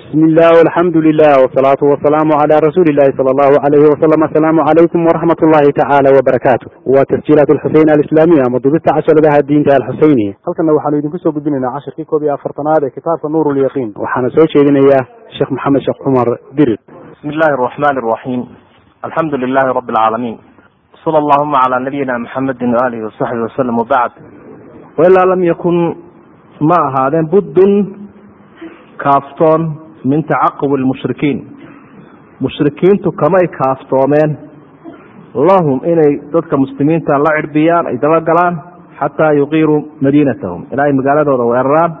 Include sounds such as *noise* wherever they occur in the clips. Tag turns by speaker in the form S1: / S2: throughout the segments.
S1: bismi illah alxamdu lilah wsalaatu wasalaamu cala rasuuli llahi sala allahu alayhi wasalam asalaamu calaykum waraxmat ullahi tacaala wabarakaatu waa tasjiilaat alxuseyn alislaamiya ama dubista casharadaha diinta alxuseyniya halkana waxaanu idinku soo gudbinaynaa cashirkii koob iyo afartanaad ee kitaabka nuur lyaqiin waxaana soo jeedinayaa sheekh maxamed sheekh cumar dirir
S2: bismi illahi araxmani araxiim alxamdu lilahi rabi alcaalamiin sala allahuma cala nabiyina maxamedin waalihi wasaxbi wasalam wabacd wailaa lam yakun ma ahaadeen buddun kaaftoon min tacaqub lmushrikiin mushrikiintu kamay kaaftoomeen. Lahum inay dadka muslimiinta la cirbiyaan ay dabagalaan xataa yuqiiruu madiinatahum. Ilaa ay magaaladooda weeraraan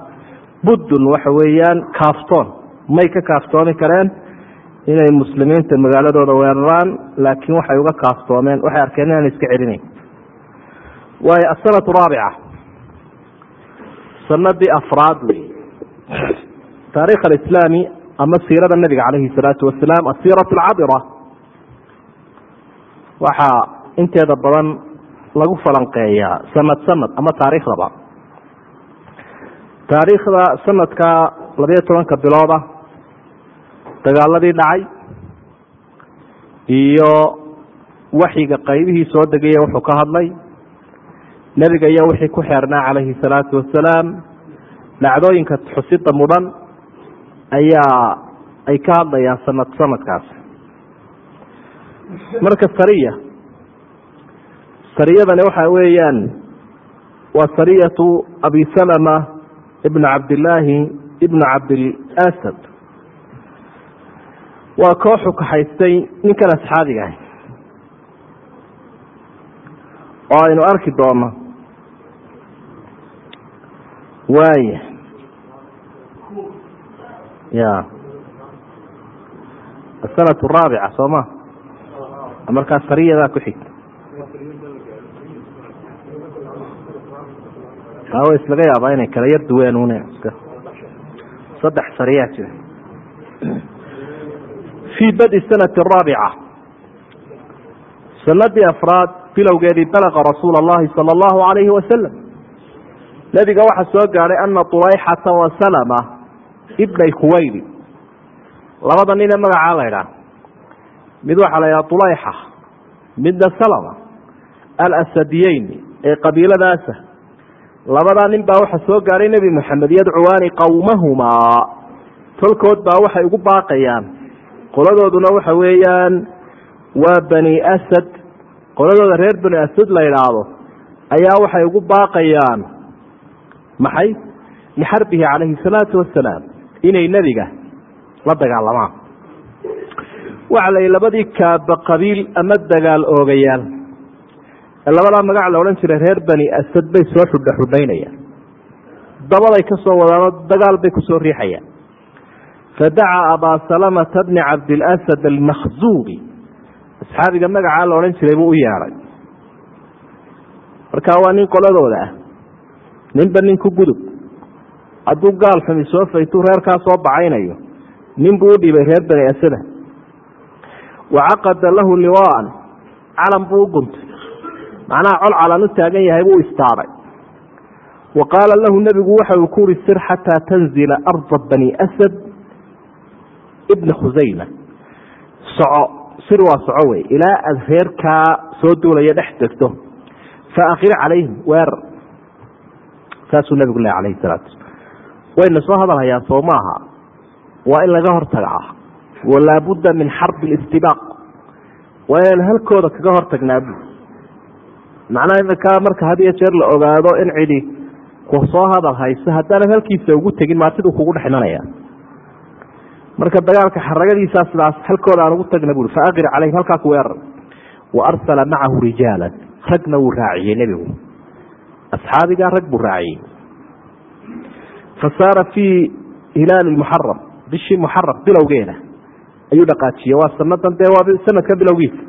S2: buddun waxa weeyaan kaaftoon. May ka kaaftoomi kareen inay muslimiinta magaaladooda weeraraan laakiin waxay uga kaaftoomeen. Waxay arkeen inaan iska celinayn waayo asanatu raabica. Sanadii afraad wey taarikh alislaami ama siirada nabiga calayhi salaatu wasalaam asiirat alcabira waxaa inteeda badan lagu falanqeeyaa sanad sanad ama taariikhdaba taariikhda sanadka labayo tobanka bilooda dagaaladii dhacay iyo waxyiga qaybihii soo degaya wuxuu ka hadlay nebiga iyo wixii ku xeernaa calayhi salaatu wasalaam dhacdooyinka xusida mudan ayaa ay ka hadlayaan sanad sanadkaas. Marka sariya sariyadani waxa weeyaan waa sariyatu abi salama ibnu cabdillaahi ibnu cabdilasad waa kooxu kaxaystay ninkan asxaabiga ah oo aynu arki doono waaya ya. Asanat raabica soo ma markaa sariyadaa ku xigta wa islaga yaabaa inay kala yar duween un saddex sariyaa jira. Fii badi sanati raabica sanadii afraad bilowgeedii balaqa rasuula allahi sala allahu alayhi wasalam nebiga waxaa soo gaadhay ana tulayxata wasalama ibnay kuwayli labada nin ee magacaa la ydhaah mid waxaa la ydhaha tulayxa midna salama alasadiyeyn ee qabiiladaasa. Labadaa nin baa waxaa soo gaadhay nebi moxamed yadcuwaani qowmahumaa tolkood baa waxay ugu baaqayaan. Qoladooduna waxa weeyaan waa bani asad. Qoladooda reer bani asad la yidhaahdo ayaa waxay ugu baaqayaan. Maxay? Lixarbihi calayhi salaatu wasalaam inay nebiga la dagaalamaan. Waxa la yihi labadii kaaba qabiil ama dagaal oogayaal. Ee labadaa magac la odhan jiray reer bani asad bay soo xudha xudhaynayaan dabaday ka soo wadaanoo dagaal bay ku soo riixayaan fadacaa abaa salamata bni cabdilasad almakhzuumi asxaabiga magacaa la odhan jiray buu u yeedhay markaa waa nin qoladooda ah ninba nin ku gudub hadduu gaal xumi soo faytuu reerkaa soo bacaynayo nin buu u dhibay reer bani asada. Wa caqada lahu liwaan calan buu u macnaha col calan u taagan yahay buu istaabay wa qaala lahu nebigu waxa uu ku uri sir xataa tanzila arda bani asad ibna khusayma soco sir waa soco wey ilaa aada reerkaa soo duulaya dhex degto fa akir calayhim weerar. Saasuu nebigu leh alayhi salaatu wayna soo hadalhayaan soo maaha waa in laga hortagaa walaabudda min xarbi listibaaq waa inaynu halkooda kaga hortagnaa bu macnaha iminkaa marka had iyo jeer la ogaado in cidi ku soo hadal hayso haddaanad halkiisa ugu tegin maatiduu kugu dhex imanaya marka dagaalka xaragadiisaa sidaas halkooda ugu tagna bui fa akir calayhim halkaa ku weerar wa arsala macahu rijaalan ragna wuu raaciyey nebigu asxaabigaa rag buu raaciyey fasaara fii hilaali muxaram bishii muxaram bilowgeeda ayuu dhaqaajiyey waa sanadan dee waa sanadka bilowgiisa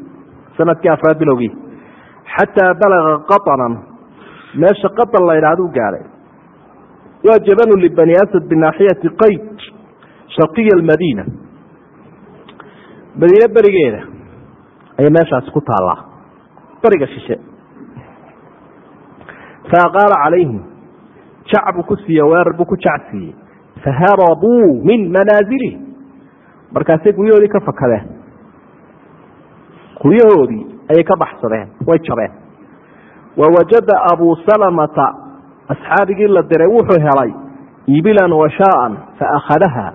S2: sannadkii afraad bilowgiisa xataa balaga qaطanan meesha qaطan la ydhahduu gaadhay waa jabanu libani asad binaaxiyati qayd sharqiya almadiina madiine berigeeda ayay meeshaasi ku taallaa beriga shishe fa aqaala calayhim jac buu ku siiye weerar buu ku jac siiyey faharabuu min manaazilihim markaasay guryahoodii ka fakadeen guryahoodii ayay ka baxsadeen way jabeen wawajada abuu salamata asxaabigii la diray wuxuu helay ibilan washaaan faakhadaha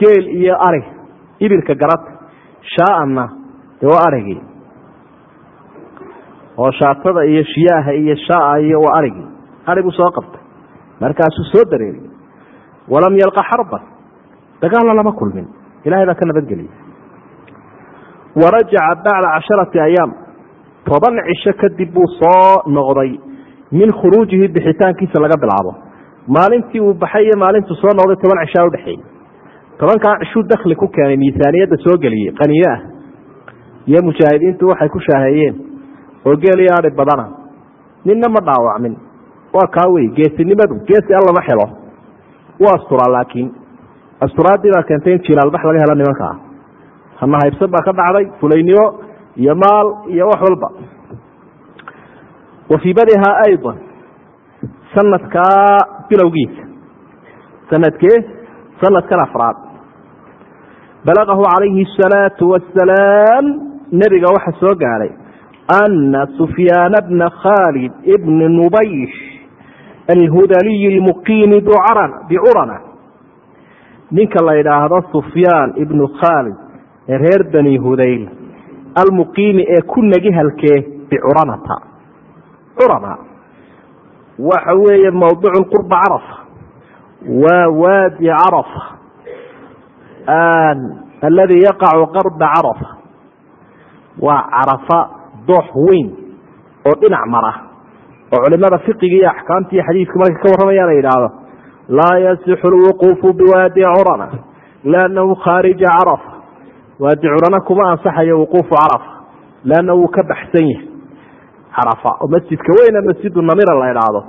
S2: geel iyo ari ibilka garata shaaanna dee waa arigii oo shaatada iyo shiyaaha iyo shaa iyo waa arigii arigu soo qabtay. Markaasuu soo dareeriyey walam yalqa xarban dagaalna lama kulmin. Ilahay baa ka nabadgeliyey warajaca bacda casharati ayaam toban cisho kadib buu soo noqday. Min khuruujihi bixitaankiisa laga bilaabo. Maalintii uu baxay iyo maalintuu soo noqday toban cishaa udhexeeyey tobankaa cishuu dakli ku keenay miisaaniyadda soo geliyey qaniyo ah iyo mujaahidiintu waxay ku shaaheeyeen oo geel iyo ari badana ninna ma dhaawacmin waa kaa wey geesinimadu geesi allama xelo waa asturaa laakiin asturaadii baa keentay in jilaalbax laga helo nimankaa ah. hana haybsan baa ka dhacday fulaynimo iyo maal iyo wax walba. Wa fii badihaa aydan sanadkaa bilowgiisa sanadkee? Sanadkan afraad. Balaqahu calayhi asalaatu wasalaam nebiga waxa soo gaadhay ana sufyaana bna khaalid ibni nubaysh alhudaliyi اlmuqiimi bicurana ninka la idhaahdo sufyaan ibnu khaalid ee reer bani hudayl almuqiimi ee ku negi halkee bicuranata curana waxa weeye mawducu qurba carafa waa waadi carafa aladi yaqacu qarba carafa waa carafa doox weyn oo dhinac mara oo culimada fiqiga iyo axkaamta iyo xadiidka markay ka warramayaan ay yidhaahdo laa yasixu lwuquufu biwaadi curana liannahu khaarija carafa waadi curana kuma ansaxayo wuquufu carafa leanna wuu ka baxsan yahay. Carafa oo masjidka weyne masjidu namira la idhaahdo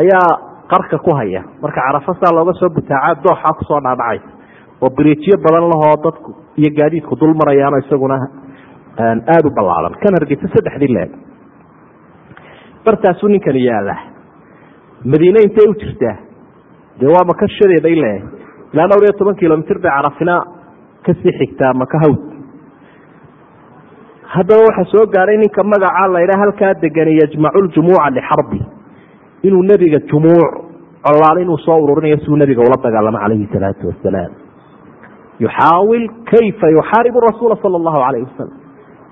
S2: ayaa qarka ku haya. Marka carafa saa looga soo butaaca dooxa ku soo dhaadhacay oo biriijyo badan lahoo dadku iyo gaadiidku dul marayaano isaguna aada u ballaadan kan hargeysa saddexdii leeg bartaasuu ninkani yaallaa madiine intay u jirtaa dee waa maka shadeeday leeyahay ilaa dhowr iyo toban kilomitr bay carafina ka sii xigtaa maka hawd. Haddaba waxaa soo gaadhay ninka magaca laydhaa halkaa degani yajmacu ljumuuca lixarbi inuu nebiga jumuuc colaal inuu soo ururinayo siuu nebiga ula dagaalamo calayhi salaatu wasalaam yuxaawil kayfa yuxaaribu rasuula sala allahu calayh wasalam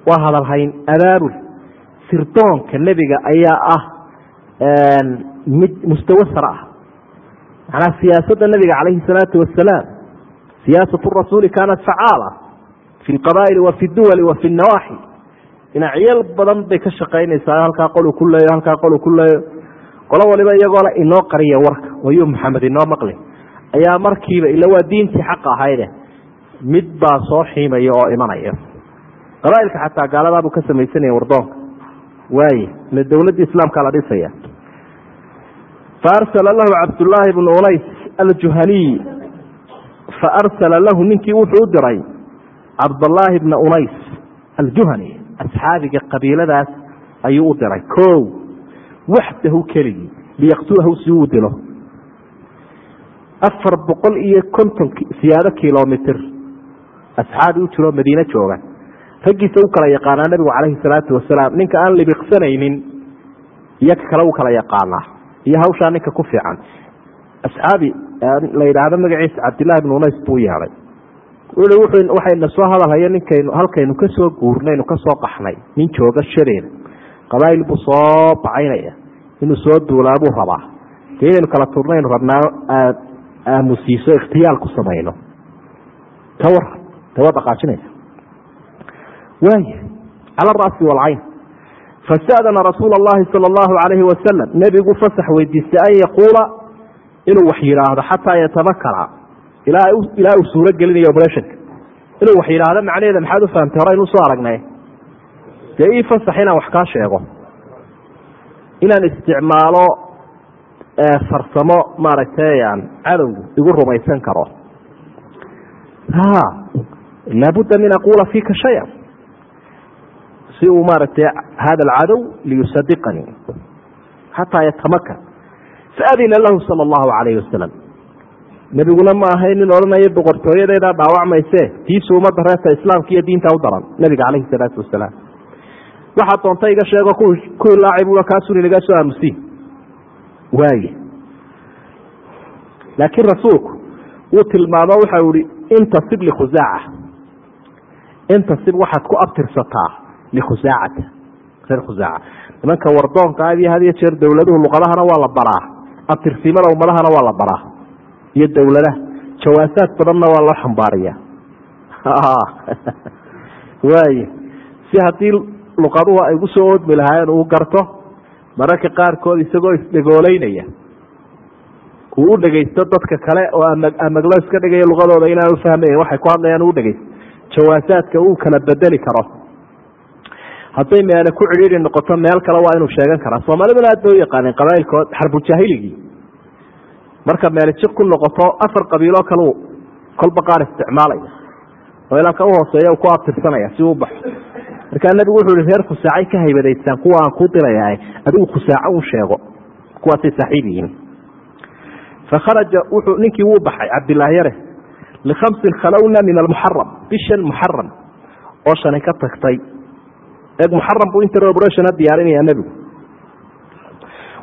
S2: waa hadalhayn abaabul sirdoonka nebiga ayaa ah mid mustawo sare ah. Macnaha siyaasadda nebiga calayhi salaatu wasalaam siyaasatu rasuuli kaanat facaala fi lqabaa'ili wa fi duwali wa fi nawaaxi dhinacyal badan bay ka shaqaynaysaa halkaa qolu ku leeyo halkaa qolu ku leeyo. Qolo waliba iyagoo le inoo qariya warka wayuu maxamed inoo maqli ayaa markiiba ila waa diintii xaqa ahayde mid baa soo xiimaya oo imanaya. Qabaailka xataa gaaladaabuu ka samaysanaya wardoonka waaye ile dowladda islaamkaa la dhisaya. Faarsala lahu cabdullaahi bnu unays aljuhaniy faarsala lahu ninkii wuxuu diray cabdallaahi bna unays aljuhani. Asxaabiga qabiiladaas ayuu u diray. O waxdahu keligii liyaqtulahu si uu dilo. Afar boqol iyo konton siyaado kilomitr asxaabi u jiroo madiine jooga raggiisa u kala yaqaanaa nabigu calayhi salaatu wasalaam ninka aan libiqsanaynin iyo ka kale u kala yaqaanaa. Iyo hawshaa ninka ku fiican. Asxaabi la yidhaahdo magaciisa cabdillahi bnu unays buu yeedhay waxayna soo hadalhayo ninkaynu halkaynu ka guurnaynu ka qaxnay. Nin jooga shadeeda qabaa'il buu soo bacaynaya. Inuu soo duulaa buu rabaa. Inaynu kala turnaynu rabnaa aamusiiso ikhtiyaal ku samayno. Ka waran dee waa waaya cala ara'si walcayn fasta'dana rasuula allahi sala allahu calayhi wasalam nebigu fasax weydiistay an yaquula inuu wax yidhaahdo xataa yatamakana ilaa uu suuro gelinayo operationka inuu wax yidhaahdo macnaheeda maxaad u fahamtay? Hore aynu u soo aragnay. Dee ii fasax inaan wax kaa sheego. Inaan isticmaalo farsamo maaragtay cadowgu igu rumaysan karo. Laabudda min aquula fiika shaya si uu maaragtay hada alcadow liyusadiqanii xataa yatamakan faadina lahu sala allahu calayhi wasalam nebiguna ma ahayn nin odhanaya boqortooyadeedaa dhaawacmayse tiisu ummadda reerta islaamka iyo diinta u daran nebiga caleyhi salaatu wasalaam. Waxaa doonta iga sheego kuwii laacibua kaasun inaga soo aamusiin waaye laakiin rasuulku wuu tilmaamo waxau ihi intasib likhusaaca intasib waxaad ku abtirsataa likhusaacata reer khusaaca nimanka wardoonka aad iyo had iyo jeer dowladuhu luqadahana waa la baraa abtirsimada ummadahana waa la baraa iyo dowladaha jawaasaad badanna waa loo xambaariya waayo si haddii luqaduhu ay gu soo oodmi lahaayeen uu garto mararka qaarkood isagoo isdhegooleynaya uu u dhegaysto dadka kale oo amaglo iska dhigaya luqadooda inaan ufahmayn waxay ku hadlayaan uu dhegaysto jawaasaadka uu kala bedeli karo hadday meele ku cidhiiri noqoto meel kale waa inuu sheegan karaa. Soomaaliduna aad bay u yaqaaneen qabaailkood xarbujahiligii marka meele jiq ku noqoto afar qabiiloo kale kolba qaar isticmaalaya. Oo ilaa ka uhooseeya ku abtirsanaya si uu baxo. Markaa nabigu wuxuu ihi reer khusaacay ka haybadaysaan kuwa aan kuu diraya adigu khusaaco u sheego. Kuwaasay saaxiib yihiin. Fakharaja wuxuu ninkii wuu baxay cabdilaahi yare likhamsin khalowna min almuxaram bishan muxaram oo shani ka tagtay eeg muxaram buu interbrationa diyaarinaya nebigu.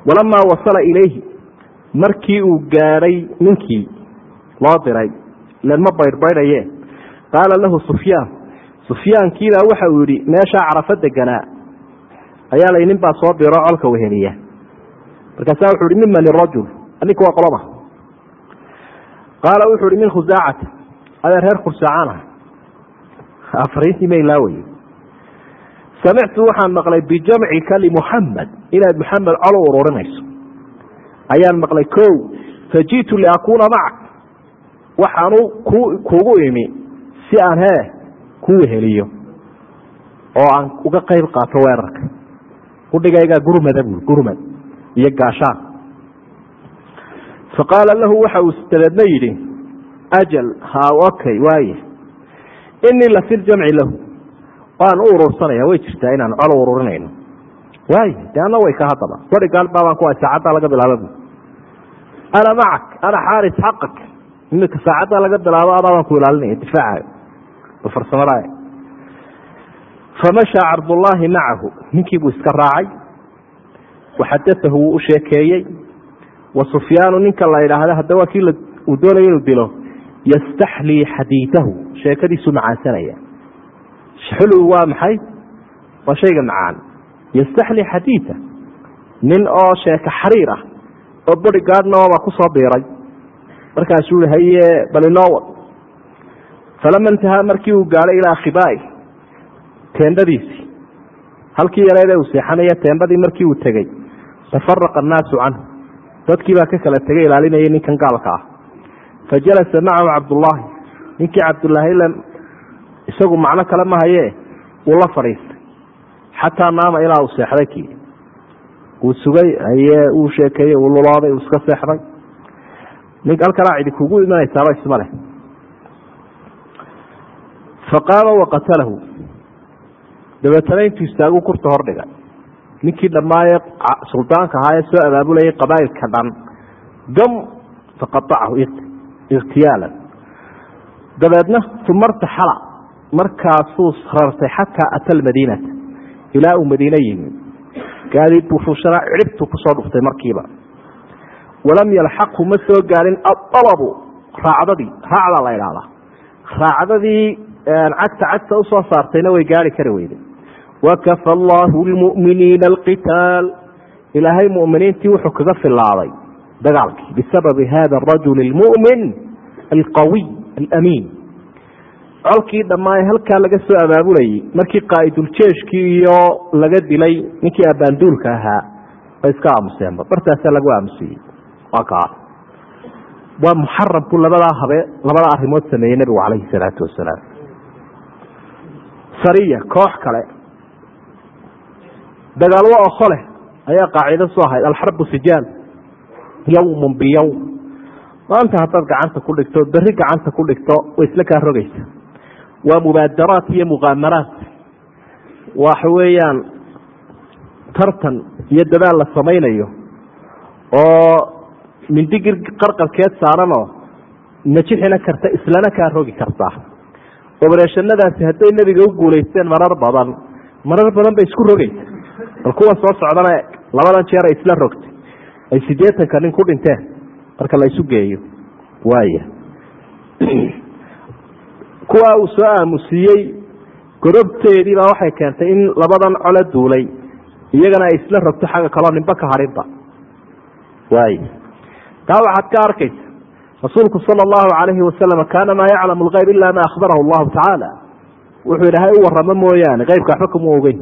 S2: Walamaa wasala ilayhi markii uu gaadhay ninkii loo diray ilan ma baydhbaydhaye qaala lahu sufyaan sufyaankiibaa waxa uu yihi meeshaa carafo deganaa? Ayaa lay nin baa soo diro colka weheliya markaasaa wuxu hi miman irajul ninka waa qoloma qaala wuxuu hi min khusaacata adee reer khusaacan ah. Afariintii ma ilaaweye samictu waxaan maqlay bijamcika limuxamed inaad muxamed colo ururinayso ayaan maqlay ko faji'tu liakuuna macak waxaanu ku kugu imi si aan hee ku weheliyo oo aan uga qayb qaato weerarka udhigaygaa gurmada bui gurmad iyo gaashaan faqaala lahu waxa uu dabeedna yidhi ajal ha okay waaye inii la fi lahu waan u urursanaya way jirtaa inaan colo ururinayno waay de way ka haddaba sari gaalbaabaan ku saacaddaa laga bilaaba bu ana macak ana xaaris xaqak. Imika saacaddaa laga bilaabo adaabaan ku ilaalinaya difaacayo. Farsamada famashaa cabdullaahi macahu. Ninkii buu iska raacay. Waxadaahu wuu u wa sufyaanu ninka la idhaahda hadda kii uu doonaya inuu dilo. Yastaxlii xadiidahu. Sheekadiisu macaansanaya xulu waa maxay waa shayga macaan yastaxlii xadiida nin oo sheeka xariir ah oo bori gaadhnaba ku soo biiray markaasuu i haye balinowad falama intahaa markii uu gaadhay ilaa khibaa'i teendhadiisii halkii yareed ee uu seexanaya teendhadii markii uu tegey tafaraqa annaasu canhu dadkii baa ka kala tegay ilaalinayay ninkan gaalka ah fa jalasa macahu cabdullaahi ninkii cabdullaahi ila isagu macno kale ma haye wuu la fadhiistay xataa naama ilaa uu seexday kii. Wuu sugay haye uu sheekeeyey uu lulooday uu iska seexday. Nin halkanaa cidi kugu imanaysaaba isma leh. Faqaama waqatalahu dabeetana intuu istaagu kurta hordhigay ninkii dhammaaye suldaanka ahaa ee soo abaabulayay qabaa'ilka dhan. Gam faqaacahu ikhtiyaalan dabeedna uma rtaxala markaasuu rartay xataa ata almadiinata ilaa uu madiine yimi gaadiid buu fuushanaa cidhibtuu ku soo dhuftay markiiba. Walam yalxaqhu ma soo gaarin aalabu raacdadii. Raacdaa la idhaahdaa raacdadii cagta cagta u soo saartayna way gaari kari weyday wakafa allahu lmuminiina alqitaal. Ilaahay muminiintii wuxuu kaga filaaday dagaalkii. Bisababi hada arajul lmumin alqawiy alamiin colkii dhammaan halkaa laga soo abaabulayay markii qaaiduljeeshkii iyo laga dilay ninkii abaanduulka ahaa way iska aamuseenba bartaasaa lagu aamusiyey. Waa kaa waa muxaram buu labadaa habe labada arimood sameeyey nebigu calayhi salaatu wasalaam sariya koox kale. Dagaalwo oko leh ayaa qaacido soo ahayd. Alxarbu sijaal. Yawmun biyawm maanta haddaad gacanta ku dhigto berri gacanta ku dhigto way isla kaa rogaysa waa mubaadaraat iyo muqaamaraat waxa weeyaan tartan iyo dadaal la samaynayo oo mindigir qarqarkeed saaranoo najixina karta islana kaa rogi kartaa obereshanadaasi hadday nebiga u guulaysteen marar badan marar badan bay isku rogaysa bal kuwa soo socdana labadan jeer ay isla rogtay. Ay siddeetanka nin ku dhinteen marka la isu geeyo. Waaya kuwa uu soo aamusiiyey godobteedii baa waxay keentay in labadan cole duulay iyagana ay isla rogto xagga kaloo nimbe ka harinba waay taa waxaad ka arkaysa rasuulku sala allahu calayhi wasalam kaana maa yaclamu lgayb ila ma akhbarahu allahu tacaala. Wuxuu ilaahay u waramo mooyaane keybka waxba kama ogeyn.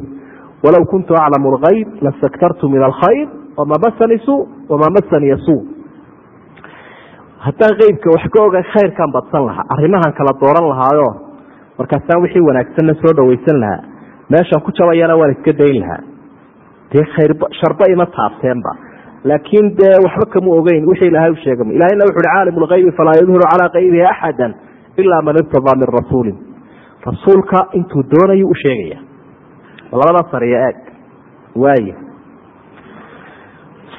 S2: Walow kuntu aclamu lgayb lastaktartu min alkhayr wama masani suu wama masaniya suu haddaan keybka wax ka oga khayrkaan badsan lahaa arrimahan kala dooran lahaayo. Markaasaan wixii wanaagsanna soo dhawaysan lahaa meeshaan ku jabayana waan iska dayn lahaa. Dee khayr sharba ima taabteenba. Laakiin dee waxba kama ogeyn wixii ilaahay u sheegay ilahayna wuxu uhi caalim lgaybi falaa yudhiru calaa qaybihi axada ilaa man irtadaa min rasuulin. Rasuulka intuu doonayu u sheegaya. Labada sariyo eeg waay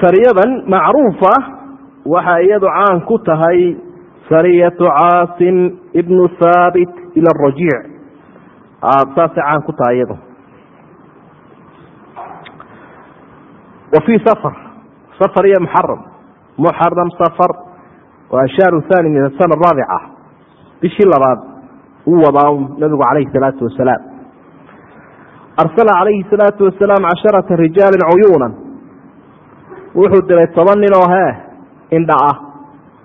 S2: sariyadan macruufa waxa iyadu caan ku tahay sariyatu caasim ibnu haabit ila rajiic saasay caan ku tahay iyadu. Wa fii safar safar iyo muxaram muxaram safar waa shahru thani min asana araabica bishii labaad uu wadaa nabigu calayhi salaatu wasalaam. Arsala calayhi salaatu wasalaam casharata rijaalin cuyuunan. Wuxuu diray toban nin oo hee indha ah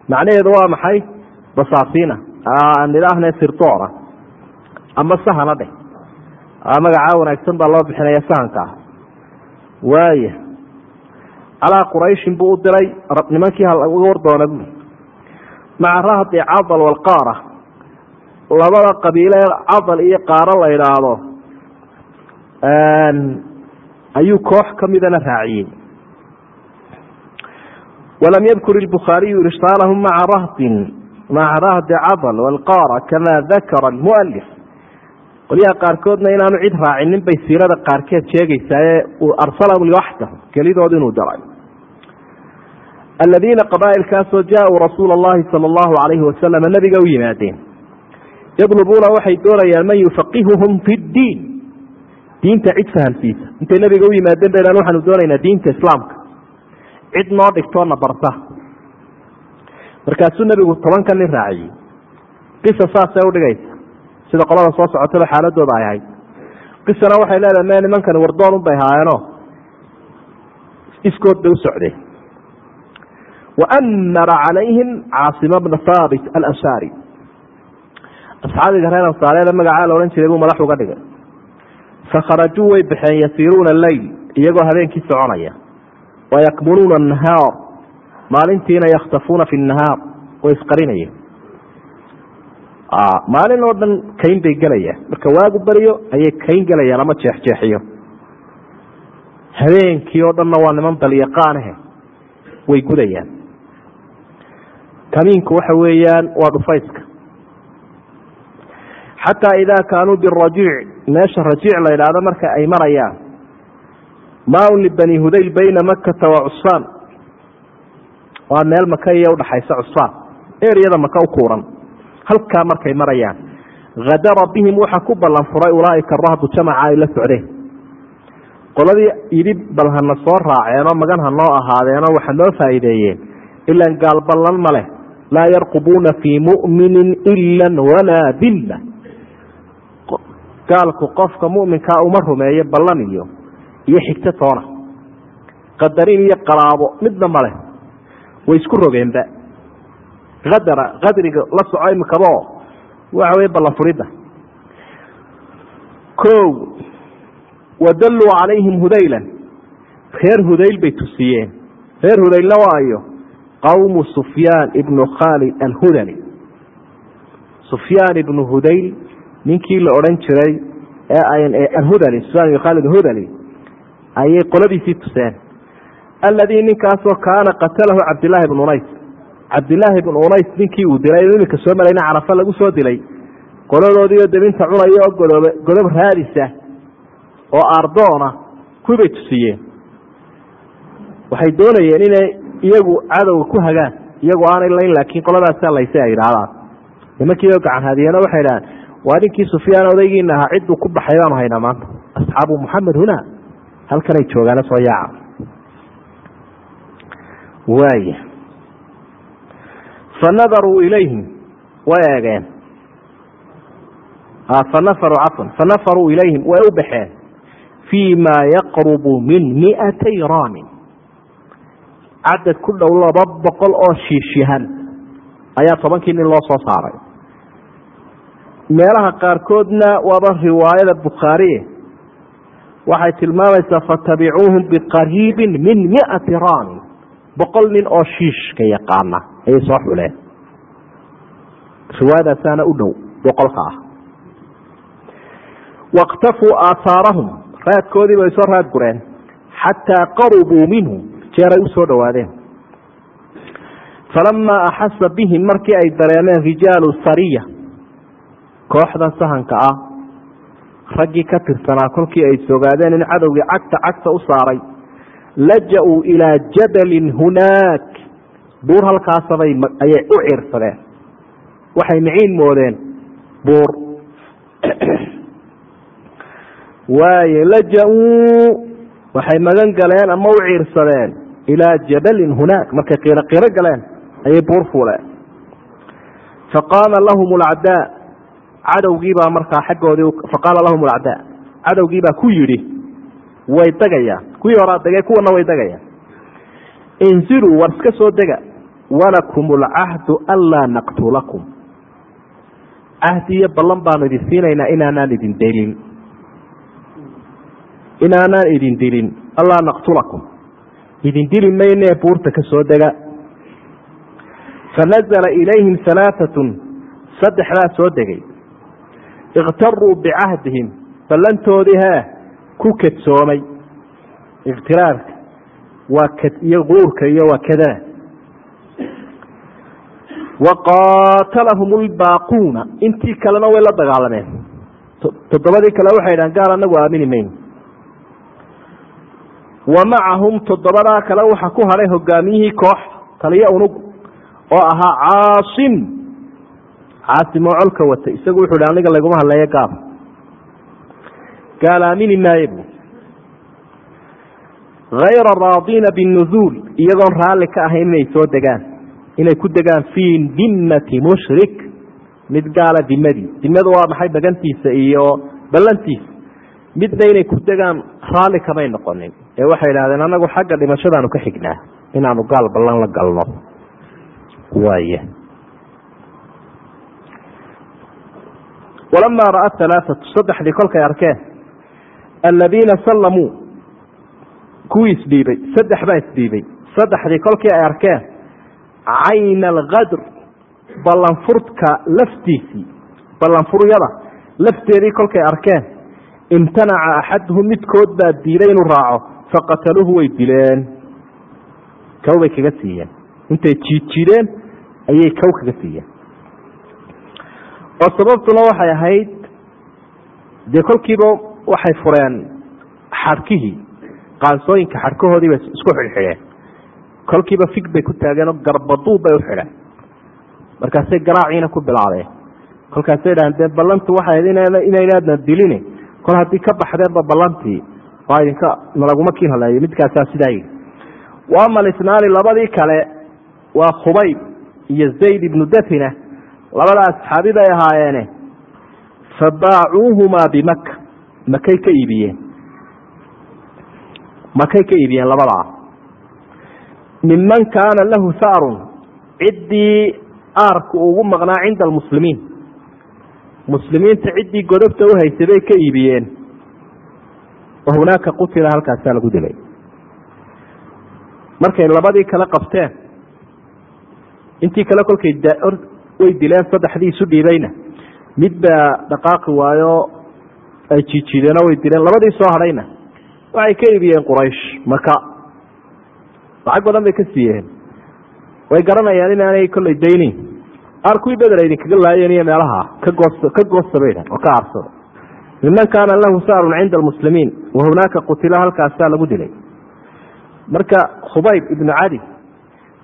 S2: macnaheedu waa maxay? Basaasiina aan idhaahne sirdoona ama sahana dheh. Magacaa wanaagsan baa loo bixinaya sahanka. Ah waaya calaa qurayshin buu u diray nimankii uga war doona bu maca rahdi cadal walqaara labada qabiile cadal iyo qaaro la idhaahdo ayuu koox kamidana raaciyey walam yadkur ilbukhaariyu irsaalahum maca rahdin maca rahdi cadal walqaara kama dakara almualif qolyaha qaarkoodna inaanu cid raacinin bay siirada qaarkeed sheegaysaaye arsalahum liwaxdahum kelidood inuu daray aladiina qabaailkaasoo jaauu rasuula allahi sala allahu calayhi wasalam nabiga u yimaadeen yadlubuuna waxay doonayaan man yufaqihuhum fi ddiin diinta cid fahamsiisa intay nabiga u yimaadeen ba waxaanu doonaynaa diinta islaamka cid noo dhigtoona barta markaasuu nebigu tobanka nin raaciyey. Qisa saasay udhigaysa sida qolada soo socotaba xaaladooda ay ahayd. Qisana waxay leedahay me nimankani wardoon unbay haayeenoo. Iskood bay u socdeen waamara calayhim caasima bna haabit alansaari. Asxaabiga reer ansaareeda magacaa la odhan jiray buu madax uga dhigay. Fakharajuu way baxeen yasiiruuna leyl iyagoo habeenkii soconaya wayakmunuuna nahaar maalintiina yakhtafuuna fi nahaar way isqarinayeen. maalin oo dhan kayn bay gelayaan marka waagu baryo ayay kayn gelayaan ama jeexjeexiyo. habeenkii oo dhanna waa niman dalyaqaanahe way gudayaan. kamiinku waxa weeyaan waa dhufayska. xataa idaa kaanuu birajiic meesha rajiic la idhaahdo marka ay marayaan maaun libani hudayl bayna makata wa cusfaan. Waa meel maka iyo udhaxaysa cusfaan. Eryada maka u halkaa markay marayaan. Hadara bihim waxa ku ballan furay ulaaika rahdu jamaca ay la socdeen qoladii yidhi bal hana soo raaceenoo magan ha noo ahaadeenoo waxa noo faa'iideeyeen. Ilan gaal ballan ma leh. Laa yarqubuuna fii mu'minin ila walaa dilla. Gaalku qofka muminkaa uma rumeeyo ballan iyo iyo xigto toona. Qadarin iyo qalaabo midna maleh way isku rogeenba. Adara qadriga la soco imikaba waxa wey ballan furidda. O wadalluu calayhim hudaylan. Reer hudayl bay tusiyeen. Reer hudaylna waayo qawmu sufyaan ibnu khaalid alhudali. Sufyaan ibnu hudayl ninkii la odhan jiray alhudali sufyan ibn khaalid alhudali ayay qoladiisii tuseen. Alladii ninkaasoo kaana qatalahu cabdillaahi bnu unays cabdilaahi bnu unays ninkii uu dilay iminka soo malayna carafa lagu soo dilay. Qoladoodiioo dabinta cunaya oo godob godob raadisa oo ardoona kuwii tusiyeen. Waxay doonayeen inay iyagu cadowga ku hagaan iyagu aanay layn laakiin qoladaasaa layse ay idhaahdaan nimankiiba gacan hadiyana waxay idhahdeen waa ninkii sufyaan odaygiina ahaa cidduu ku baxay baanu haynaa maanta. Asxaabu muxamed huna halkanay joogaana soo yaaca. Waaya fa nadaruu ilayhim way eegeen. Fanafaruu cafwan fanafaruu ilayhim way u baxeen. Fii ma yaqrubu min miatay raamin. Cadad ku dhow laba boqol oo shiishyahan ayaa tobankii nin loo soo saaray. Meelaha qaarkoodna waaba riwaayada bukhaariye waxay tilmaamaysaa fatabicuuhum biqariibin min miati raamin boqol nin oo shiishka yaqaana. Ayay soo xuleen riwaayadaasaana u dhow boqolka ah. Waktafuu aahaarahum raadkoodii bay soo raad gureen. Xataa qarubuu minhu. Jeeray u soo dhowaadeen. Falamaa axasa bihim markii ay dareemeen rijaalu sariya. Kooxdan sahanka ah raggii ka tirsanaa kolkii ay sogaadeen in cadowgii cagta cagta u saaray. Laja-uu ilaa jadalin hunaak. Buur halkaasabay ayay u ciirsadeen. Waxay miciin moodeen buur. *clears throat* Waaye laja-uu waxay magan galeen ama u ciirsadeen. Ilaa jabalin hunaak. Markay qiiro qiiro galeen ayay buur fuuleen. Faqaala lahum lacdaa cadowgiibaa markaa xaggoodii faqaala lahum lacdaa cadowgiibaa ku yidhi way degayaan kuwii horaa degay kuwana way degayaan inziluu war iska soo dega. Walakum alcahdu anlaa naqtulakum. Cahdi iyo ballan baanu idin siinaynaa inaanaan idin delin. Inaanaan idin dilin. Allaa naqtulakum. Idin dili maynee buurta ka soo dega. Fanazala ilayhim alaaatun saddexdaa soo degay ikhtaruu bicahdihim ballantoodii ku kadsoomay ikhtiraarka waa iyo quurka iyo waa kadana wa qaatalahum lbaaquuna intii kalena way la dagaalameen toddobadii kale waxay dhahan gaal anagu aamini mayno wa macahum toddobadaa kale waxaa ku hadhay hogaamiyihii kooxda taliyo unug oo ahaa caasim caasim oo colka watay isagu wuxuu hi aniga laguma hadleeyo gaal gaal aamini maaye bu hayra raadiina binuzuul iyagoon raalli ka ahayn inay soo degaan inay ku degaan fii dimmati mushrik. Mid gaala dimadii dimadu waa maxay bagantiisa iyo ballantiisa? Midna inay ku degaan raalli kamay noqonin. Ee waxay idhahdeen anagu xagga dhimashadaanu ka xignaa inaanu gaal ballan la galno. Waay walamaa ra'a alaaatu saddexdii kolkay arkeen aladiina sallamuu kuwii isdhiibay saddex baa isdhiibay saddexdii kolkii ay arkeen cayna alkadr ballanfurka laftiisii ballanfuryada lafteedii kolkay arkeen imtanaca axaduhum midkood baa diiday inuu raaco faqataluuhu way dileen kow bay kaga siiyeen intay jiidjiideen ayay kow kaga siiyeen oo sababtuna waxay ahayd dee kolkiiba waxay fureen xadhkihii qaansooyinka xadhkahoodii bay isku xidhxidheen. Kolkiiba fig bay ku taageenoo garbaduub bay u xidheen. Markaasay garaaciina ku bilaabeen. Kolkaasay dhahan dee ballantu waxay ahayd inaynaadna dilini kol haddii ka baxdeenba ballantii waa idinka nalaguma kiin haleeyo. Midkaasaa sidaa yidhi. Wa ama alisnaani labadii kale waa khubayb iyo zayd ibnu dafina labada asxaabi bay ahaayeene fa baacuuhumaa bimaka makay ka iibiyeen. Makay ka iibiyeen labadaa minman kaana lahu saarun. Ciddii aarku ugu maqnaa cinda almuslimiin. Muslimiinta ciddii godobta u bay ka iibiyeen. Wa hunaaka qutila halkaasaa lagu dilay. Markay labadii kale qabteen intii kale kolkay way dileen saddexdii isu dhiibayna mid baa dhaqaaqi waayo ay jiijiideenoo way dileen labadii soo hadhayna waxay ka iibiyeen quraysh maka lacag badan bay ka siiyeen. Way garanayaan inaanay kollay daynin aar kuwii bedela idinkaga laayeen iyo meelaha ka goos ka goosta bay dhahan oo ka aarsada miman kaana lahu saarun cinda almuslimiin wa hunaaka qutila halkaasaa lagu dilay. Marka khubayb ibnu cadi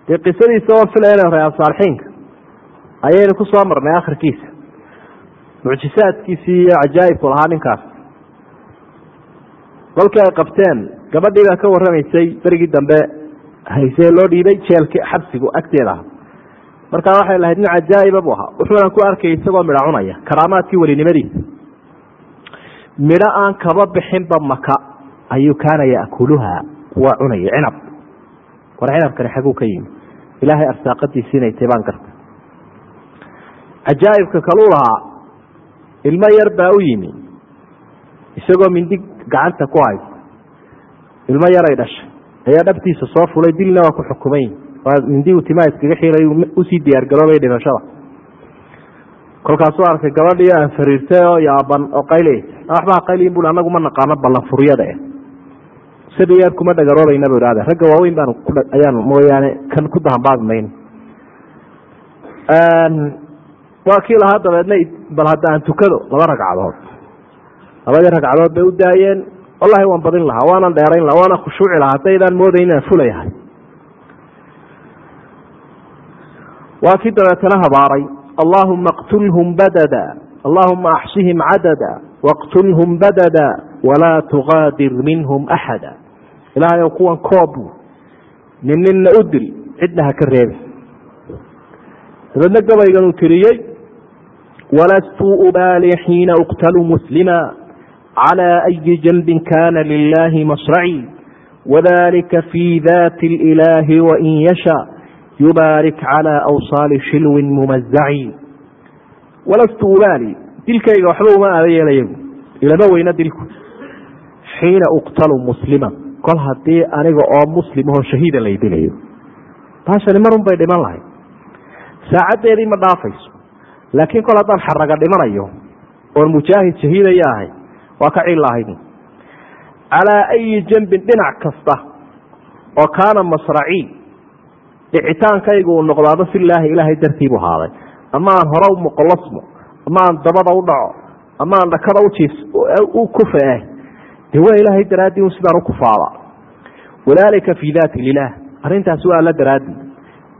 S2: dee qisadiisa oo filaya reasaalixiinka ayaynu ku soo marnay akhirkiisa. Mucjisaadkiisii iyo cajaa'ibku lahaa ninkaas. Kolkii ay qabteen gabadhii baa ka warramaysay berigii dambe haysee loo dhiibay jeelki xabsigu agteeda. Aha markaa waxay lahayd nin cajaa'iba buu ahaa wuxuuna ku arkayay isagoo midho cunaya karaamaadkii welinimadiisa midho aan kaba bixinba maka ayuu kaana yakuluha waa cunaya cinab. War cinabkani xaguu ka yimi ilaahay arsaaqadiisi inay tahy baan garta cajaa'ibka kaluu lahaa ilmo yar baa u yimi isagoo mindig gacanta ku haysa ilmo yaray dhashay ayaa dhabtiisa soo fulay dilna waa ku xukumay mindigu timaa iskaga xiray u sii diyaargaroobay dhimashada. Kolkaasuu arkay gabadhii aan fariirtay oo yaaban oo qayleysa waxbaa qayliyin bui anagu ma naqaano ballanfuryada eh. Sabi yar kuma dhagaroobayna bu ihahde ragga waaweyn baan ayaan mooyaane kan ku dahanbaagi mayno waa kii lahaa dabeedna bal hadda aan tukado laba ragcadood labadii ragcadood bay u daayeen. Wallahi waan badin lahaa waanan dheerayn lahaa waana khushuuci lahaa haddaydaan moodayn fulayahay waa kii dabeetana habaaray allaahuma qtulhum badada allaahuma axsihim cadada waqtulhum badada walaa tugaadir minhum axada. Ilaahay kuwan koobu nin ninna u dil cidna ha ka reebi dabeedna gabaygan uu tiriyey walastu ubaali xiina uqtalu muslima calى أyi janbi kana lilahi masracii wadalika fi dati اlإilaahi wain yasha yubaarik calى awsaali shilwin mumazaci walastu ubaali dilkayga waxba uma aada yeelaya ilama weyna dilku xiina uqtalu muslima kol hadii aniga oo muslimahoo shahiida lay dilayo baashani marun bay dhiman lahay saacaddeedii ma dhaafayso laakiin kol haddaan xaraga dhimanayo oon mujaahid shahiidaya ahay waa ka cillahayd calaa ayi jambin dhinac kasta oo kaana masracii dhicitaankaygu uu noqdaaba filaahi ilaahay dartiibu ahaaday ama aan hore u ama aan dabada u dhaco ama aan dhakada u kufaeh dee waa ilaahay daraaddii un sidaan u kufaaba wadalika fii daati lilah arrintaasi waa alla daraadii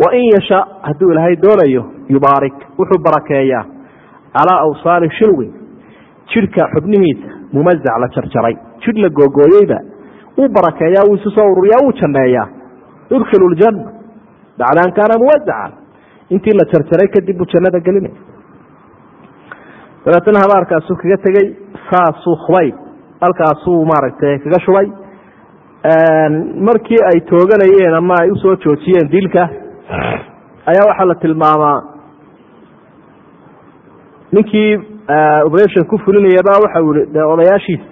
S2: wain yasha hadduu ilaahay doonayo yubaarik wuxuu barakeeyaa calaa awsaali shilwin jidhka xubnihiisa mumazac la jarjaray. Jidh la googooyeyba wuu barakeeyaa wuu isu soo ururiyaa wuu janneeyaa. Udkhilu ljanna bacda an kaana muwazacan. Intii la jarjaray kadib buu jannada gelinaya dabeetana habaarkaasuu kaga tegey saasuu khubayb halkaasuu maaragtay kaga shubay. Markii ay tooganayeen ama ay u soo joojiyeen dilka ayaa waxaa la tilmaamaa ninkii operation ku fulinayaba waxa i de odayaashiisa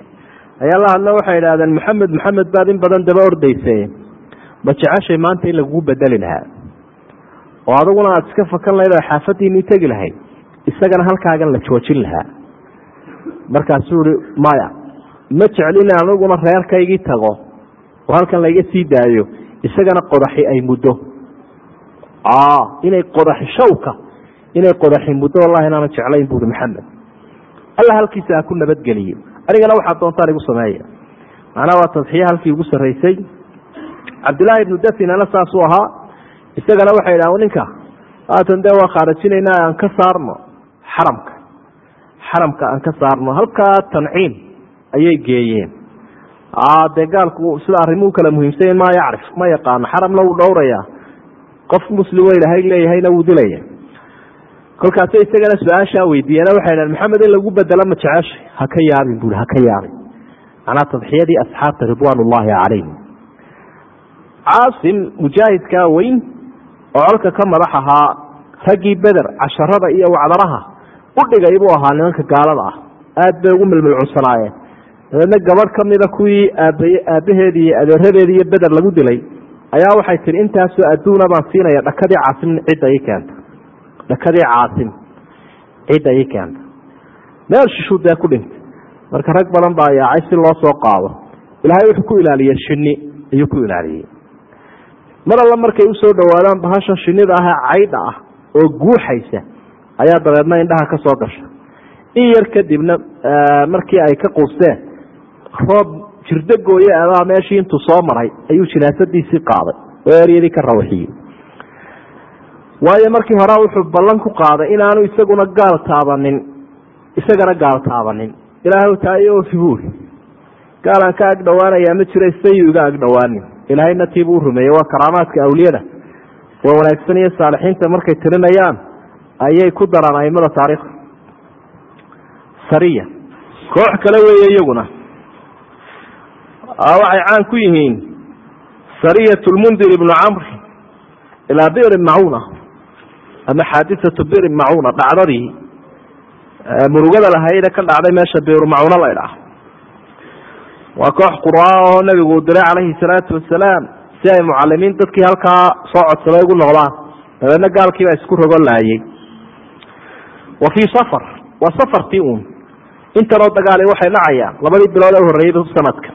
S2: ayaa la hadlo waxay idhahdeen maxamed maxamed baad in badan daba ordayse ma jeceshay maanta in lagugu bedeli lahaa? Oo aduguna aada iska fakan lahayd oo xaafadiinii tegi lahayd isagana halkaagan la joojin lahaa. Markaasuu ihi maya ma jeclin aniguna reerkaygii tago oo halkan layga sii daayo isagana qodaxi ay muddo inay qodaxi shawka. Inay qodaxi muddo wallahi inaana jeclayn buui maxamed. Alla halkiisa ha ku nabadgeliyo anigana waxaa doontaan igu sameeya. Macnaha waa tadxiya halkii ugu sarraysay. Cabdillaahi ibnu dafinana saasuu ahaa. Isagana waxay idhaha ninka haatan dee waa khaarajinaynaa aan ka saarno xaramka. Xaramka aan ka saarno halkaa tanciim ayay geeyeen. Dee gaalku sida arrimuu kala muhiimsanya maa yacrif ma yaqaano xaramna wuu dhowraya qof muslim o ilahay leeyahayna wuu dilaya kolkaasay isagana su'aashaa weydiiyeen waxay dhahen maxamed in lagu bedelo ma jeceshay ha ka yaabin bui ha ka yaabin macnaa tadxiyadii asxaabta ridwaan ullaahi calayhim. Caasim mujaahidkaa weyn oo colka ka madax ahaa raggii beder casharada iyo wacdaraha u dhigay buu ahaa nimanka gaalada ah. Aad bay ugu milmilcunsanaayeen dabeedna gabadh ka kuwii aab aabbaheedii iyo adeeradeedii iyo beder lagu dilay ayaa waxay tihi intaasoo adduuna baan siinaya dhakadii caasim cidda ii keenta. Dhakadii caasim cidda ii keenta. Meel shishuu dee ku dhintay marka rag badan baa yaacay si loo soo qaado. Ilaahay wuxuu ku ilaaliyey shinni ayuu ku ilaaliyey mar alla markay u soo dhowaadaan bahasha shinida ahee caydha ah oo guuxaysa ayaa dabeedna indhaha ka soo gasha. In yar kadibna markii ay ka quusteen roob jirdo gooye adaa meeshii intuu soo maray ayuu jinaasadiisii qaaday oo eryadii ka rawaxiyey. Waayo markii hore wuxuu ballan ku qaaday inaanu isaguna gaal taabanin isagana gaal taabanin. Ilaahw taayo oofi buuri gaalaan ka ag dhowaanayaa ma jiro isayu iga ag dhowaanin. Ilaahayna tiibuu rumeeyey waa karaamaadka awliyada. Waa wanaagsan iyo saalixiinta markay tirinayaan ayay ku daraan aimada taariikhda sariya. Koox kale weeye iyaguna waxay caan ku yihiin sariyat lmundir ibnu camr ilaa biri macuna ama xaadisatu biri macuna dhacdadii murugada lahayd ka dhacday meesha biru macuna la ydhaah waa koox qura oo nabigu uu diray calayhi salaatu wasalaam si ay mucalimiin dadkii halkaa soo codsaday ugu noqdaan. Dabeedna gaalkiibaa isku rogo laayey wa fii safar waa safartii uun. Intanoo dagaali waxay dhacayaan labadii bilood ee horreeyay sanadka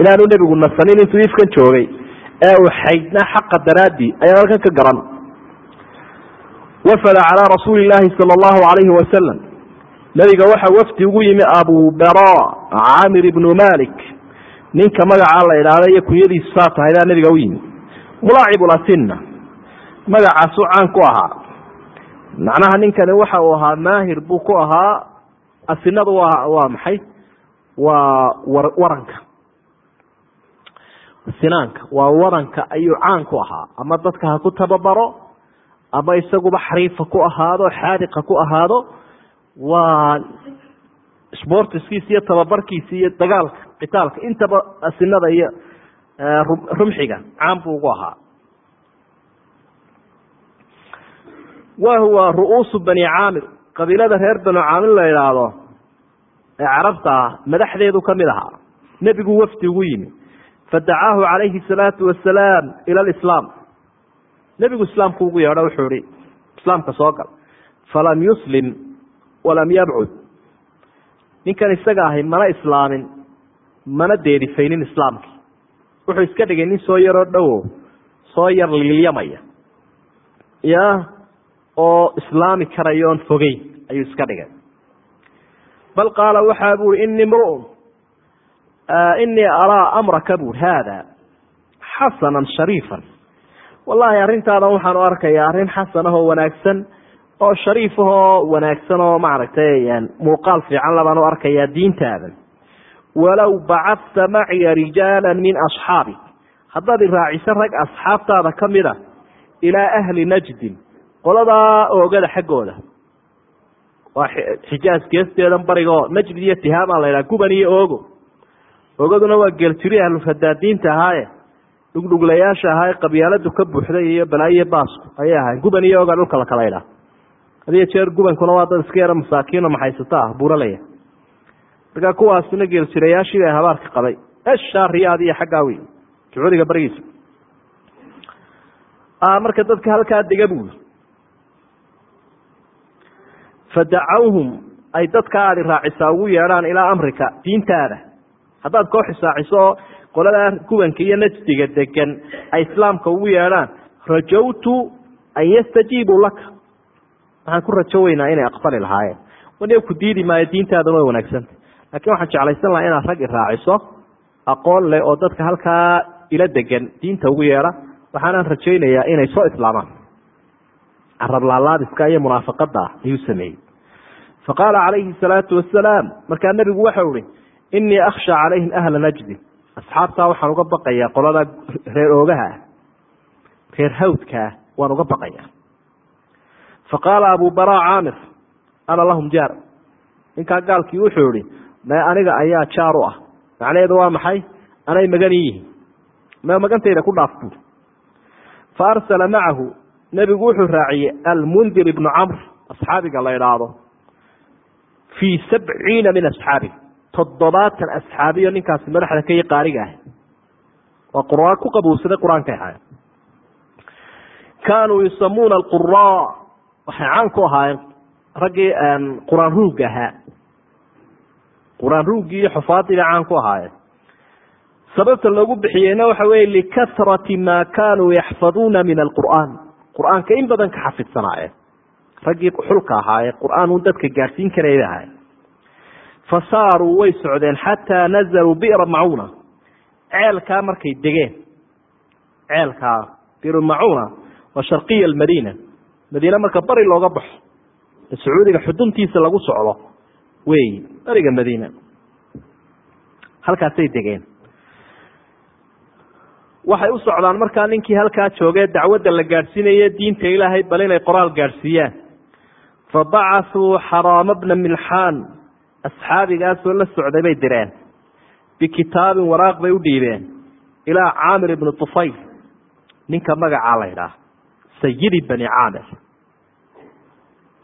S2: inaanu nebigu nasanin intuu ifkan joogay ee uu xaydnaa xaqa daraaddii ayaan halkan ka garan. Wafada calaa rasuuli illaahi sala allahu calayhi wasalam nebiga waxaa wafdi ugu yimi abu bera caamir ibnu malik ninka magacaa la idhaahda iyo kunyadiisu saa tahay baa nebiga u yimi. Mulaacibulasinna magacaasuu caan ku ahaa. Macnaha ninkani waxa uu ahaa maahir buu ku ahaa. Asinadu waa maxay? Waa war waranka sinaanka waa waranka ayuu caan ku ahaa. Ama dadka ha ku tababaro ama isaguba xariifa ku ahaado xaadiqa ku ahaado waa sportiskiisa iyo tababarkiisa iyo dagaalka qitaalka. Intaba asinada iyo rumxiga caan buu ugu ahaa. Wa huwa ru'uusu bani caamir. Qabiilada reer banu caamir la idhaahdo ee carabta ah madaxdeedu ka mid ahaa. Nebigu wafdi ugu yimi fadacaahu calayhi salaatu wasalaam ila alislaam. Nebigu islaamku ugu yeedho wuxuu ihi islaamka soo gal. Falam yuslim walam yabcud. Ninkan isaga ahay mana islaamin mana deerifaynin islaamkii. Wuxuu iska dhigay nin soo yaroo dhowo soo yar liilyamaya ya oo islaami karayoon fogeyn ayuu iska dhigay. Bal qaala waxaa bu ui inii mruun inii araa amraka bui haada xasanan shariifan wallaahi arrintaadan waxaan u arkayaa arrin xasan ahoo wanaagsan oo shariif ahoo wanaagsan oo maaragtay muuqaal fiican labaan u arkayaa diintaadan walow bacadta maciya rijaala min asxaabi haddaad iraaciso rag asxaabtaada ka mid a ilaa ahli najdin qoladaa oogada xaggooda waa xijaas geesteedan barigaoo najd iyo tihaama la ydhaha guban iyo oogo oogaduna waa geeljiri ahlufadaadiinta ahaaye dhugdhuglayaasha ahaa qabyaaladu ka buuxday iyo balaayiyo baasku ayay ahayn guban iyo oga dhulka lakala ydhaha hadiyo jeer gubankuna waa dad iska yara masaakiino maxaysato ah buuralaya. Markaa kuwaasina geeljirayaashii baa habaarka qabay eshaa riyaad iyo xaggaa wey sacuudiga barigiisa marka dadka halkaa dega buuli fadacawhum ay dadka aadi raacisaa ugu yeedhaan ilaa amrika diintaada haddaad koox isaaciso qoladaa gubanka iyo najdiga degan ay islaamka ugu yeedhaan rajawtu an yastajiibuu laka. Waxaan ku rajo weynaa inay aqbali lahaayeen. Wania ku diidi maayo diintaaduna way wanaagsanta laakiin waxaan jeclaysan lahaa inaad rag iraaciso aqoon leh oo dadka halkaa ila degan diinta ugu yeedha. Waxaanaan rajaynayaa inay soo islaamaan. Carablaalaadiska iyo munaafaqada ayuu sameeyey. Faqaala calayhi salaatu wasalaam markaa nebigu waxau ihi inii akhsha calayhim ahla najdin asxaabtaa waxaan uga baqayaa qolada reer oogaha ah reer hawdka ah waan uga baqayaa. Faqaala abu bara caamir ana lahum jaar. Ninkaa gaalkii wuxuu ihi me aniga ayaa jaar u ah. Macnaheedu waa maxay? Anay magan yihiin. Me magantayda ku dhaaf buuri fa arsala macahu nebigu wuxuu raaciyey almundir ibnu camr asxaabiga la idhaahdo fii sabciina min asxaabi toddobaatan asxaabiyo ninkaasi madaxda ka qaariga ah waa quraan ku qabuursaday qur'aankay ahaay kaanuu yusamuuna alquraa waxay caan ku ahaayeen raggii qur'aan ruugga ahaa. Qur'aan ruuggii iyo xufaadii bay caan ku ahaayeen. Sababta loogu bixiyeyna waxa weye likasrati maa kaanuu yaxfaduuna min alqur'aan. Qur'aanka in badan ka xafidsanaayeen raggii xulka ahaayee qur'aan un dadka gaadhsiin karaya bay ahaayeen fa saaruu way socdeen xataa nazaluu bi'ra macuuna. Ceelkaa markay degeen. Ceelkaa bi'ru macuuna waa sharqiya almadiina. Madiine marka bari looga baxo. Sacuudiga xuduntiisa lagu socdo. Wey bariga madiina. Halkaasay degeen. Waxay u socdaan markaa ninkii halkaa joogee dacwadda la gaadhsiinaye diinta ilaahay bal inay qoraal gaadhsiiyaan. Fabacasuu xaraama bna milxaan asxaabigaasoo la socday bay direen. Bikitaabin waraaq bay u dhiibeen. Ilaa caamir ibni tufayl ninka magacaa la ydhaah sayidi bani caamir.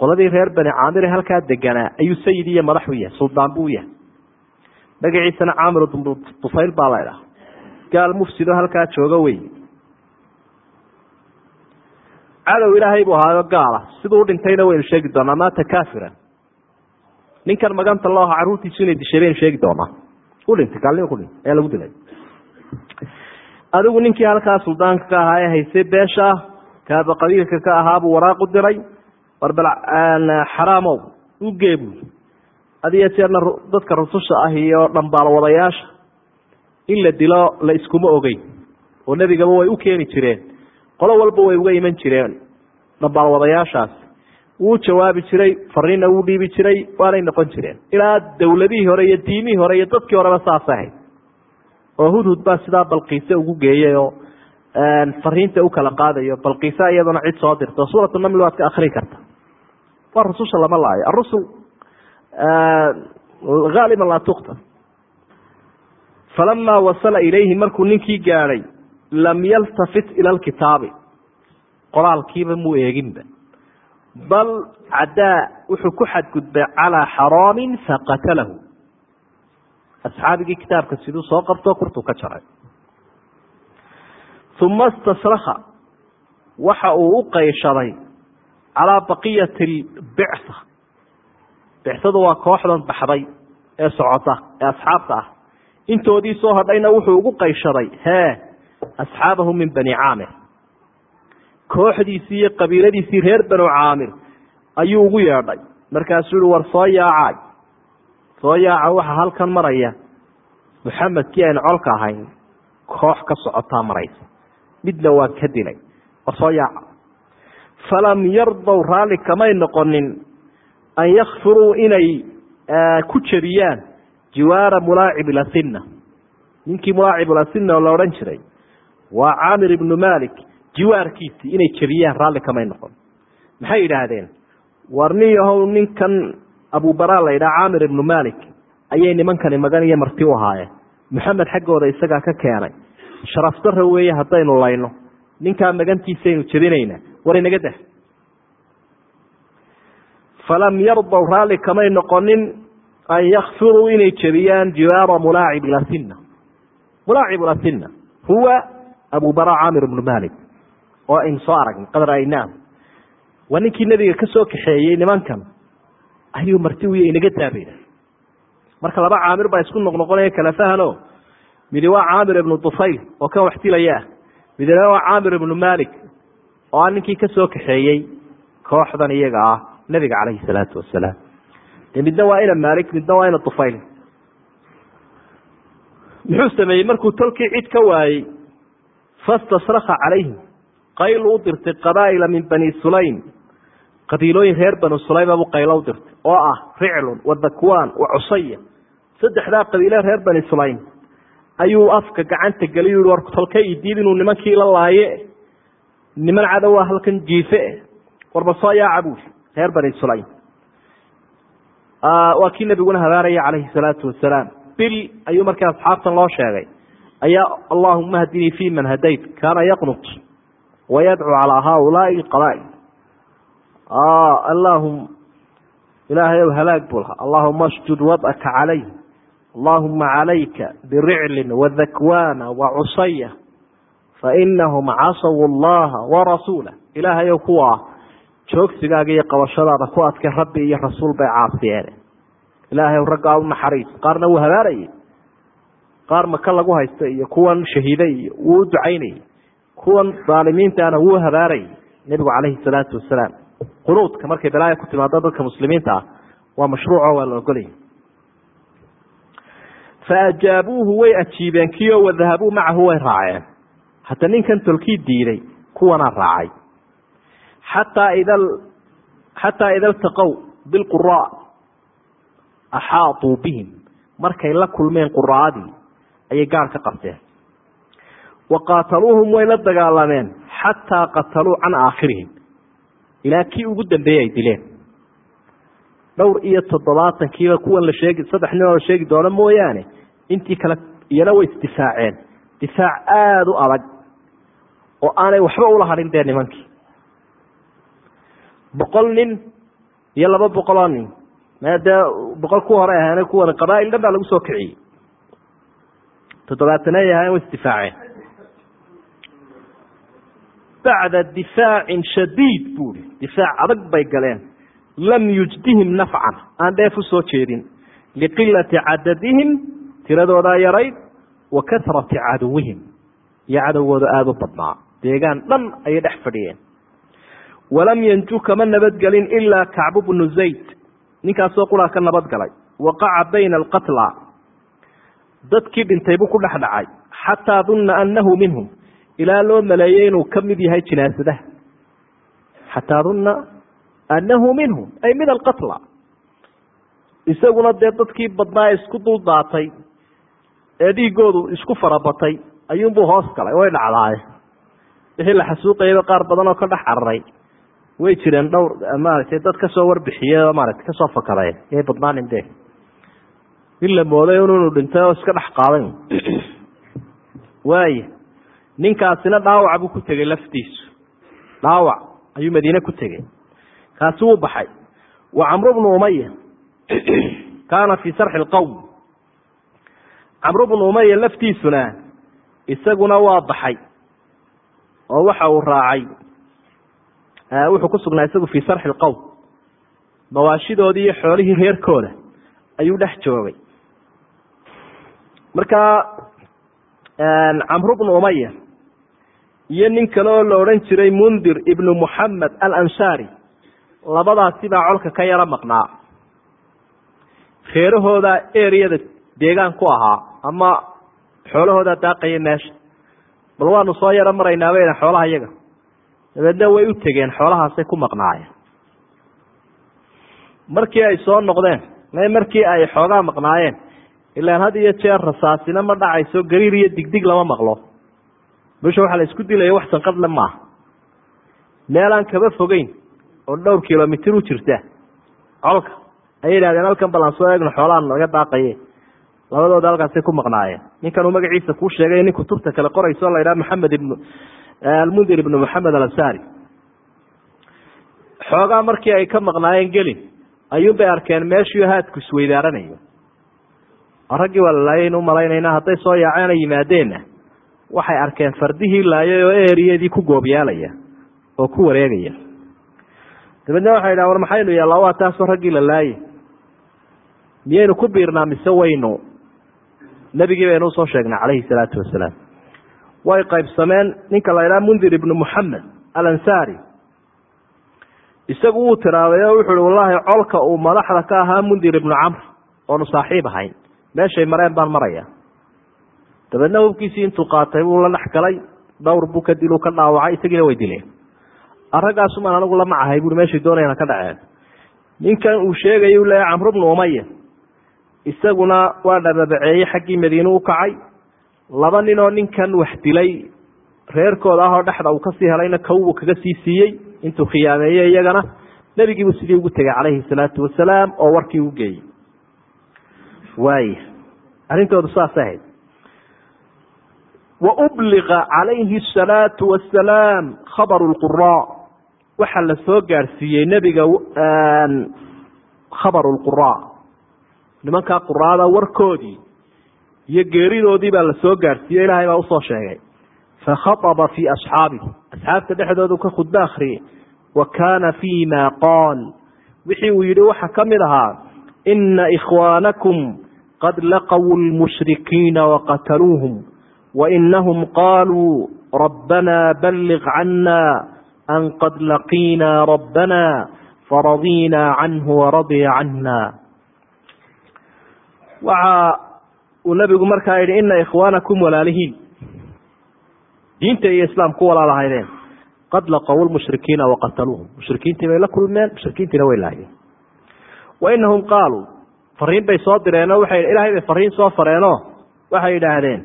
S2: Qoladii reer bani caamire halkaa deganaa ayuu sayid iyo madax u yahay suldaan buu yahay. Magaciisana caamir ibnu tufayl baa la ydhaha gaal mufsido halkaa jooga wey cadow ilaahay buu ahaayo gaala. Siduu udhintayna waynu sheegi doonaa maata kafiran ninkan maganta loo aha carruurtiisu inay dishay baynu sheegi doonaa u dhintay gaalnimo ku dhintay ayaa lagu dilay. Adigu ninkii halkaa suldaanka ka ahaa ee haysay beesha kaaba qabiilka ka ahaabuu waraaq u diray. Barbal xaraamow u geebu. Adiyo jeerna dadka rususha ah iyo dhambaal wadayaasha in la dilo la iskuma ogeyn. Oo nebigaba way u keeni jireen. Qolo walba way uga iman jireen dhambaal wadayaashaas wuu jawaabi jiray fariinna wuu dhiibi jiray waanay noqon jireen. Ilaa dowladihii hore iyo diimihii hore iyo dadkii horeba saas ahayd. Oo hudhud baa sidaa balqiise ugu geeyay oo fariinta u kala qaadayo. Balqiisa iyaduna cid soo dirto. Suuratu naml waad ka akrin karta. Waa rususha lama laayo arusul haaliban laa tuktar falamaa wasala ilayhi markuu ninkii gaadhay lam yaltafit ila lkitaabi qoraalkiiba muu eeginba bal cadaa wuxuu ku xadgudbay calaa xaraamin faqatalahu asxaabigii kitaabka siduu soo qabto kurtuu ka jaray uma istasrakha waxa uu u qayshaday calaa baqiyati bicsa bicsadu waa kooxdan baxday ee socota ee asxaabta ah intoodii soo hadhayna wuxuu ugu qayshaday hee asxaabahu min bani caamir kooxdiisii iyo qabiiladiisii reer banu caamir ayuu ugu yeedhay. Markaasuu yihi war soo yaacay. Soo yaaca waxa halkan maraya muxamedkii aynu colka ahayn koox ka socotaa maraysa. Midna waan ka dilay. War soo yaaca. Falam yardow raalli kamay noqonin an yakfiruu inay ku jebiyaan jiwaara mulaacib lasina ninkii mulaacib lasina oo la odhan jiray waa caamir ibnu malik jiwaarkiisii inay jebiyaan raalli kamay noqon. Maxay yidhaahdeen? War nin yahow ninkan abubara la yidhaha caamir ibnu malik ayay nimankani magan iyo marti u ahaayeen. Maxamed xaggooda isagaa ka keenay. Sharaf dara weeye haddaynu layno. Ninkaa magantiisaynu jebinayna. War inaga dah falam yardow raalli kamay noqonin an yakfiruu inay jebiyaan jiwaara mulaacib lasina mulaacib lasina huwa abubara caamir ibnu malik oo aynu soo aragnay qad ra'aynaahu waa ninkii nebiga ka soo kaxeeyey nimankan. Ayuu marti uya inaga daabayna marka laba caamir baa isku noqnoqonaya kala fahano. Midi waa caamir ibnu dufayl oo kan wax dilaya ah midna waa caamir ibnu malik oo a ninkii ka kaxeeyey kooxdan iyaga ah nebiga calayhi salaatu wasalaam de midna waa ina malik midna waa ina dufayl. Muxuu sameeyey markuu tolkii cid ka waayey fastasraka calayhim qayl u dirtay qabaa'ila min bani sulaym. Qabiilooyin reer banu sulayma buu qaylo u dirtay oo ah riclun wa dakwaan wa cusaya saddexdaa qabiile reer bani sulaym ayuu afka gacanta geliy war tolka idiid inuu nimankii la laaye? Niman cadowa halkan jiife? Warba soo yaaca buui reer bani sulaym. Waa kii nabiguna habaaraya calayhi salaatu wasalaam bil ayuu markii asxaabtan loo sheegay. Ayaa allahuma hdinii fi man hadayt kaana yaqnut wayadcuu calaa haaulaai qabaa'il allahum ilaahay ow halaag buu lahaa allahuma asjud wad'aka calayh allahuma calayka biriclin wadakwana wacusaya fainahum casaw allaha warasuulah ilaahay ow kuwa joogsigaaga iyo qabashadaada ku adkay rabbi iyo rasuul bay caasiyeen ilaahay raggaa u naxariis qaarna wuu habaarayay qaar maka lagu haysta iyo kuwan shahiiday iyo wuu u kuwan daalimiintaana wuu habaarayay nebigu calayhi salaatu wasalaam. Qunuudka markay balaaya ku timaado dadka muslimiinta ah waa mashruuco waa la ogolaya faajaabuuhu way ajiibeen kiyo wadahabuu macahu way raaceen. Hata ninkan tolkii diiday kuwanaa raacay. Xataa ida xataa ida iltaqow bilqura axaaطuu bihim. Markay la kulmeen quraadii ayay gaar ka qabteen wa qaataluuhum way la dagaalameen xataa qataluu can aakhirihim. Ilaa kii ugu dambeeyey ay dileen. Dhowr iyo toddobaatankiiba kuwan la sheegi saddex nin oo la sheegi doono mooyaane intii kale iyana way isdifaaceen. Difaac aada u adag oo aanay waxba ula hadhin dee nimankii. Boqol nin iyo laba boqoloo nin me dee boqol ku hore ahaane kuwan qabaa'il dhan baa lagu soo kiciyey. Toddobaatanay ahaayeen way isdifaaceen bacda difaacin shadiid buuri. Difaac adag bay galeen. Lam yujdihim nafcan. Aan dheef u soo jeedin. Liqilati cadadihim tiradoodaa yarayd wa kasrati caduwihim. Iyo cadowgooda aada u badnaa. Deegaan dhan ayay dhex fadhiyeen. Walam yanju kama nabadgelin ilaa kacbu bnu zayd. Ninkaasoo quraa ka nabadgalay. Waqaca bayna alqatla. Dadkii dhintay buu ku dhex dhacay. Xataa dunna annahu minhum ilaa loo maleeyey inuu ka mid yahay jinaasadaha xataa dunna annahu minhum ay min alqatla isaguna dee dadkii badnaa isku dul daatay ee dhiigoodu isku farabatay ayuunbuu hoos galay way dhacdaaye wixii la xasuuqayaba qaar badan oo ka dhex cararay way jireen dhowr maaragtay dad ka soo warbixiye oo maaragtay ka soo fakadeen yay badnaanin dee in la mooday un inuu dhintay oo iska dhex qaaday waaya ninkaasina dhaawac buu ku tegey laftiisu. Dhaawac ayuu madiine ku tegey kaasi wuu baxay. Wa camru bnu umaya *clears throat* kaana fii sarxi lqowm camru bnu umaya laftiisuna isaguna waa baxay oo waxa uu raacay. Wuxuu ku sugnaa isagu fii sarxi lqowm mawaashidoodii iyo xoolihii reerkooda ayuu dhex joogay. Markaa camru bnu umaya iyo nin kale oo la odhan jiray mundir ibnu muxamed alansaari labadaasi baa colka ka yaro maqnaa. Reerahooda eriyada deegaan ku ahaa ama xoolahoodaa daaqaya meesha. Bal waanu soo yaro maraynaa bayna xoolaha iyaga. Dabeedna way u tegeen xoolahaasay ku maqnaayeen. Markii ay soo noqdeen markii ay xoogaa maqnaayeen ilaan had iyo jeer rasaasina ma dhacayso gariir iyo digdig lama maqlo bisha waxaa la isku dilaya wax sanqadle maaha meelaan kaba fogeyn oo dhowr kilomitr u jirta. Colka ayay yidhahdeen halkan balan soo eegno xoolahan laga daaqaye labadooda halkaasay ku maqnaayeen. Ninkanuu magaciisa kuu sheegay nin kutubta kale qorayso la yidhaha maxamed ibnu almundir ibnu maxamed alansari xoogaa markii ay ka maqnaayeen gelin ayuunbay arkeen meeshii haadku isweydaaranayo raggii waa la laayay inu malaynayna hadday soo yaaceen ay yimaadeenna waxay arkeen fardihii laayay oo eriyadii ku goobyaalaya oo ku wareegaya. Dabeedna waxay yidhaha war maxaynu yeellaa waa taasoo raggii la laayay. Miyaynu ku biirnaa mise waynu? Nebigii baynu u soo sheegnay calayhi salaatu wasalaam. Way qaybsameen ninka la ydhaha mundir ibnu muxamed alansaari. Isagu wuu tiraaday oo wuxu uhi wallaahi colka uu madaxda ka ahaa mundir ibnu camr oonu saaxiib ahayn. Meeshay mareen baan maraya dabeedna hubkiisii intuu qaatay buu la dhex dhowr buu ka dilu ka dhaawacay isagiina way dileen. Araggaasumaan anigu lama cahay buui meeshay doonayana ka dhaceen. Ninkan uu sheegaya u leeyahy camru bnu umaya isaguna waa dhababaceeyey xaggii madiine u kacay. Laba nin oo ninkan wax dilay reerkooda ahoo dhexda uu ka sii helayna kawbuu kaga sii siiyey intuu khiyaameeyey iyagana. Nebigiibuu sidii ugu tegay calayhi salaatu wasalaam oo warkii u geeyey. Waaya arrintoodu saasay ahayd wa ubliqa calayhi asalaatu wasalaam khabaru lquraa waxaa la soo gaadhsiiyey nebiga khabaru lquraa nimankaa quraada warkoodii iyo geeridoodii baa la soo gaadhsiiyey ilaahay baa u soo sheegay fakhaطba fii asxaabih asxaabta dhexdoodu ka khudbo akhriyey wa kaana fii ma qaal wixii uu yihi waxaa ka mid ahaa ina ikhwaanakum qad laqw lmushrikiina waqataluuhum wainahum qaluu rabbana balliq cana an qad laqiina rabbana faradina canhu waradya cana waxa uu nabigu markaa yihi ina ikhwaanakum walaalihiin diinta iyo islaam ku walaalahaydeen qad laqow lmushrikiina waqataluuhum mushrikiintii bay la kulmeen mushrikiintiina way laayeen wa inahum qaaluu fariin bay soo direenoo waay ilaahay bay fariin soo fareenoo waxay yidhaahdeen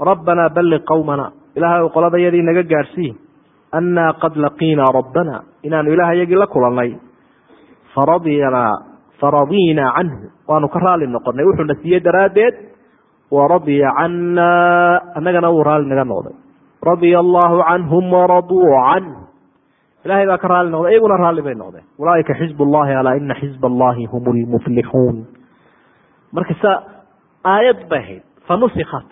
S2: rabbanaa balliq qowmana ilaahay qoladayadii naga gaadhsii annaa qad laqiinaa rabbana inaanu ilaahayagii la kulannay faradinaa faradiinaa canhu waanu ka raali noqonay wuxuuna siiyey daraaddeed waradiya cannaa annagana wuu raali naga noqday radia allaahu canhum waraduu canh ilahay baa ka raali noqday iyaguna raalli bay noqdeen ulaaika xizb llahi alaa ina xizb allahi hum lmuflixuun marka sa aayad bay ahayd fanusikat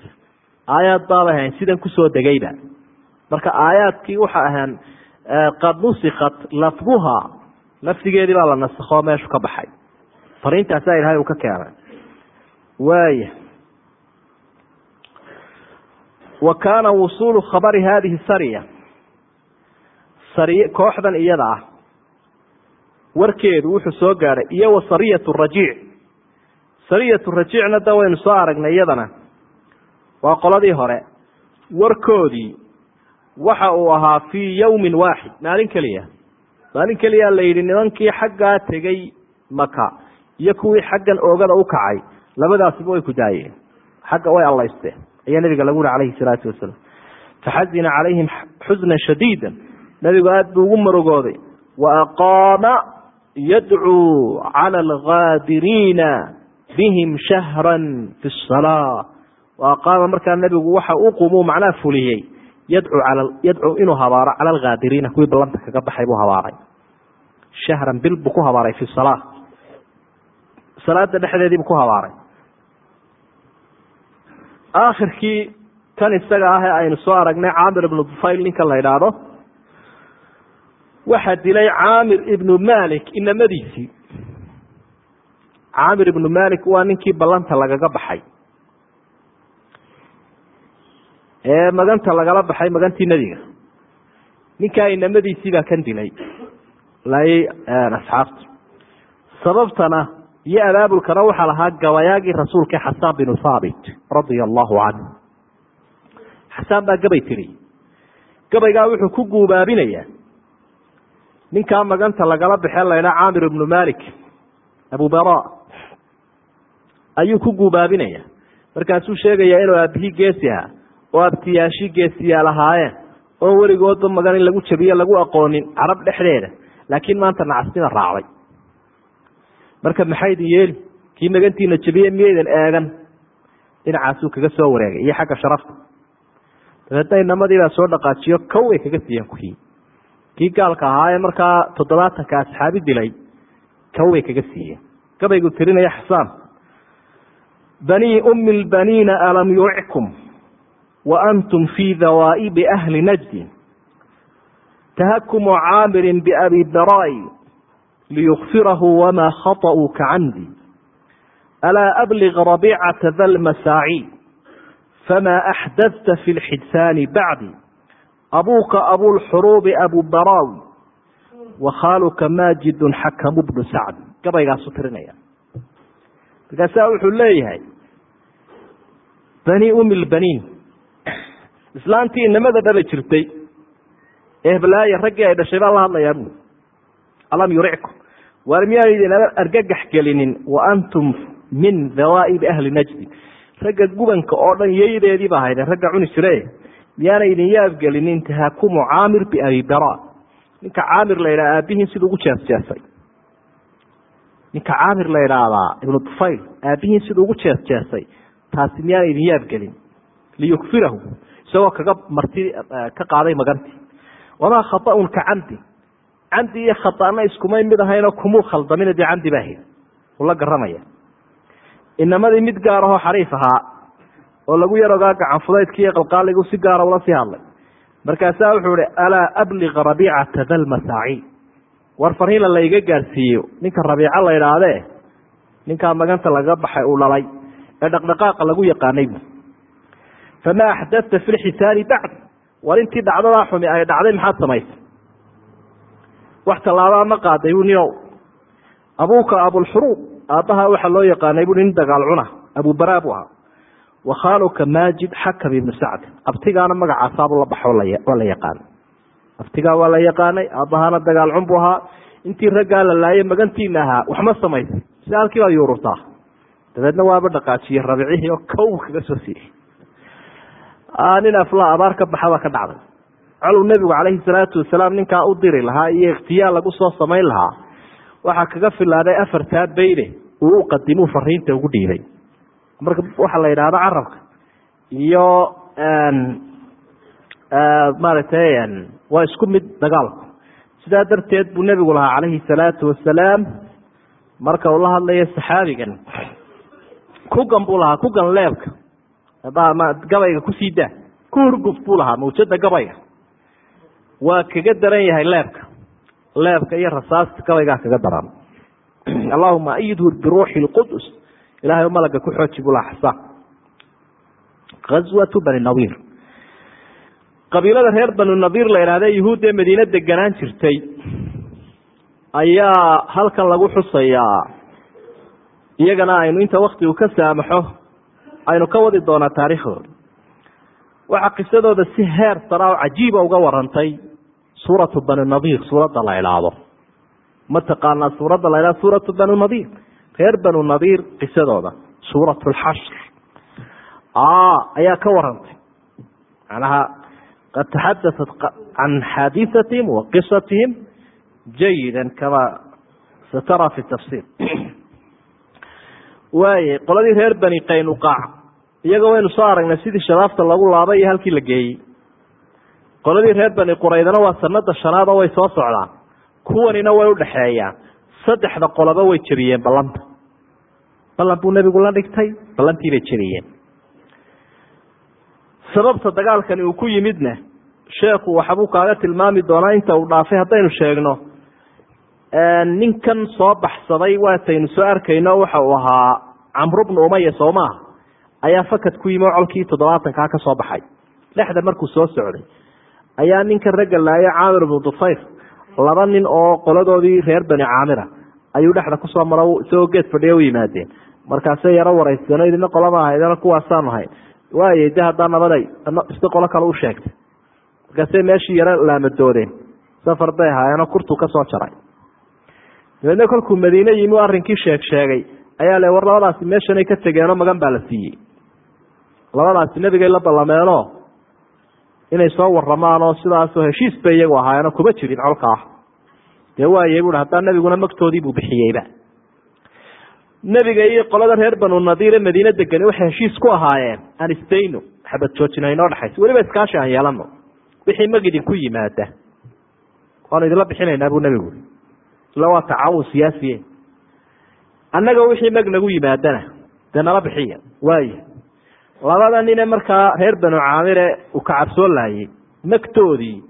S2: aayaad baabay ahayn sidan ku soo degayba. Marka aayaadkii waxa ahaan qad nusikat lafduha lafdigeedii baa la nasakoo meeshu ka baxay. Fariintaasaa ilahay uu ka keenay. Waaya wa kaana wusuulu khabari hadihi sariya. Sariy kooxdan iyada ah warkeedu wuxuu soo gaadhay iyo wa sariyat rajiic. Sariyatu rajiicna da waynu soo aragnay iyadana waa qoladii hore. Warkoodii waxa uu ahaa fii yowmin waaxid maalin keliya. Maalin keliya la yidhi nimankii xaggaa tegey maka iyo kuwii xaggan oogada u kacay labadaasiba way ku daayeen. Xagga way allaysteen ayaa nabiga lagu yihi calayhi salaatu wasalaam. Faxazina calayhim xusnan shadiida nabigu aada buu ugu marogooday wa aqaama yadcuu cala algaadiriina bihim shahra fi salaa wa aqaama markaa nabigu waxa u qumuu macnaha fuliyey. Yadcuu al yadcuu inuu habaaro cala algaadiriina kuwii ballanta kaga baxay buu habaaray. Shahran bil buu ku habaaray fi salaa salaada dhexdeediibuu ku habaaray. Aakhirkii kan isaga ah aynu soo aragnay caamir ibnu dufayl ninka la idhaahdo waxaa dilay caamir ibnu malik inamadiisii. Caamir ibnu malik waa ninkii ballanta lagaga baxay ee maganta lagala baxay magantii nebiga ninkaa inamadiisii baa kan dilay. Laayay asxaabta sababtana iyo abaabulkana waxaa lahaa gabayaagii rasuulka xasaan binu haabit radia allahu canhu. Xasaan baa gabay tiri. Gabaygaa wuxuu ku guubaabinayaa ninkaa maganta lagala baxee laydhaa caamir ibnu malik abubara ayuu ku guubaabinaya. Markaasuu sheegayaa inuu aabihii geesi ahaa oo abtiyaashii geesiyaal ahaayeen oo weligoodba magan in lagu jabiyo lagu aqoonin carab dhexdeeda laakiin maanta nacasnima raacday. Marka maxaydin yeeli kii magantiina jabiye miyaydan eegan dhinacaasuu kaga soo wareegay iyo xagga sharafta. Dabeedna inamadiibaa soo dhaqaajiyo kow ay kaga siiyeen kii kii gaalka ahaa ee markaa toddobaatanka asxaabi dilay kow ay kaga siiyeen gabaygu tirinaya xasaan banii ummi lbaniina alam yuckum waantum fii dawaa'ibi ahli najdi tahakumu caamirin biabi darai liyukfirahu wamaa khaطa'uu ka camdi alaa ablig rabicata da lmasaaci famaa axdadta fi lxidsaani bacdi abuuka abulxuruubi abubaraawi wakhaaluka maajidun xakamu bnu sacdi gabaygaasu tirinaya markaasaa wuxuu leeyahay bani umilbaniin islaantii inamada dhala jirtay. Eeblaaya raggii ay dhashay baa la hadlayaa bu alam yurickum waar miyaan idin argagax gelinin wa antum min dawaa'ibi ahli najdi ragga gubanka oo dhan yeydeedii ba ahaydeen ragga cuni jire. Miyaana idin yaabgelinin tahakumu caamir biabi bara ninka caamir la yidhaha aabihiin siduu ugu jeesjeesay ninka caamir la yidhaahdaa ibnu dufayl aabihiin siduu ugu jeesjeesay taasi miyaana idin yaabgelin liyukfirahu isagoo kaga marti eh, ka qaaday magantii wamaa khaaun ka camdi camdi iyo khaaana iskumay mid ahayno kumuu khaldamina dee camdi baa ahayd. Ula garamaya inamadii mid gaar ahoo xariif ahaa oo lagu yar ogaa gacanfudaydkii iyo qalqaaligu si gaara ah ula sii hadlay. Markaasaa wuxuu ihi alaa abliq rabiicata dalmasaaci war fariila layga gaarsiiyo. Ninka rabiico la idhaahdee ninkaa maganta laga baxay uu dhalay ee dhaqdhaqaaqa lagu yaqaanay bu fama axdadta fi lxisaani bacd war intii dhacdadaa xumi ay dhacday maxaad samaysay wax tallaabaa ma qaaday bu ninow abuuka abulxuruub aabbaha waxaa loo yaqaanay bu nin dagaal cuna abubara bu ahaa wa khaaluka maajid xakam ibnu sacd abtigaana magacaasaabuu la baxo waa la yaqaana aftigaa waa la yaqaanay aabbahaana dagaal cun buu ahaa intii raggaa la laayay magantiina ahaa waxma samaysay si halkii baa yuururtaa dabeedna waaba dhaqaajiyey rabicihii oo kow kaga soo siiyey nin afla abaar ka baxabaa ka dhacday. Coluu nebigu calayhi salaatu wasalaam ninkaa u diri lahaa iyo ikhtiyaar lagu soo samayn lahaa waxaa kaga filaaday afartaa beyne uu u qadimuu fariinta ugu dhiibay marka waxaa la yidhaahda carabka iyo maaragtay waa isku mid dagaalku. Sidaa darteed buu nebigu lahaa calayhi salaatu wasalaam. Marka uu la hadlayo saxaabigan kugan buu lahaa kugan leebka gabayga ku sii daa. Ku hurguf buu lahaa mawjada gabayga. Waa kaga daran yahay leebka. Leebka iyo rasaasta gabaygaa kaga daran. *clears throat* Allahuma ayidhu biruuxi lqudus ilahay malaga ku xooji buu lahaa xasaan ghaswatu bani nadiir qabiilada reer banu nadiir la idhahda yuhuudda ee madiine deganaan jirtay ayaa halkan lagu xusayaa. Iyagana aynu inta waktigu ka saamaxo aynu ka wadi doonaa taariikhdooda waxaa qisadooda si heer sara oo cajiiba uga warantay suuratu bani nadiir suuradda la idhaahdo ma taqaanaa suuradda la idhahdo suuratu bani nadiir reer banu nadiir qisadooda suurat lxashr. Ayaa ka warantay. Macnaha qad taxadaat can xaadiatihim wa qisatihim jayida kama satara fi tafsir *clears throat* waaye qoladii reer bani qaynuqaac iyaga waynu soo aragnay sidii shabaabta lagu laabay iyo halkii la geeyey. Qoladii reer bani quraydana waa sanada shanaad oo way soo socdaan. Kuwanina way udhaxeeyaan saddexda qoloba way jebiyeen ballanta ballan buu nebigu la dhigtay ballantii bay jebiyeen. Sababta dagaalkani uu ku yimidna sheekhu waxbuu kaaga tilmaami doonaa inta uu dhaafay haddaynu sheegno ninkan soo baxsaday waataynu soo arkayno waxa uu ahaa camru bnu umaya soo maaha ayaa fakad ku yimi oo colkii toddobaatankaa ka soo baxay. Dhexda markuu soo socday ayaa ninkan ragga laayo caamir ibnu dufayr laba nin oo qoladoodii reer bani caamira ayuu dhexda ku soo maro isagoo geed fadhiya u yimaadeen. Markaasay yaro waraysteen o idina qolama ahaydana kuwaasaanu ahayn waayay de haddaa nabaday ista qolo kale u sheegtay. Markaasay meeshii yaro laamadoodeen. Safar bay ahaayeenoo kurtuu ka soo jaray. Dabeedna kolkuu madiine yimi arrinkii sheeg sheegay ayaa le war labadaasi meeshanay ka tegeenoo magan baa la siiyey labadaasi nebigay la ballameenoo inay soo waramaan oo sidaasoo heshiis bay iyagu ahaayeenoo kuma jirin colkaa dee waayey buui haddaa nebiguna magtoodii buu bixiyeyba nebiga iyo qolada reer banu nadiire madiine degani waxay heshiis ku ahaayeen aan istayno xabad joojina inoo dhexayso weliba iskaashi aan yeelano wixii mag idinku yimaada. Waanu idinla bixinaynaa buu nebigu ila waa tacaawun siyaasiye. Annaga wixii mag nagu yimaadana dee nala bixiya. Waaya labada nine markaa reer banu caamire uu ka cabsoon laayey magtoodii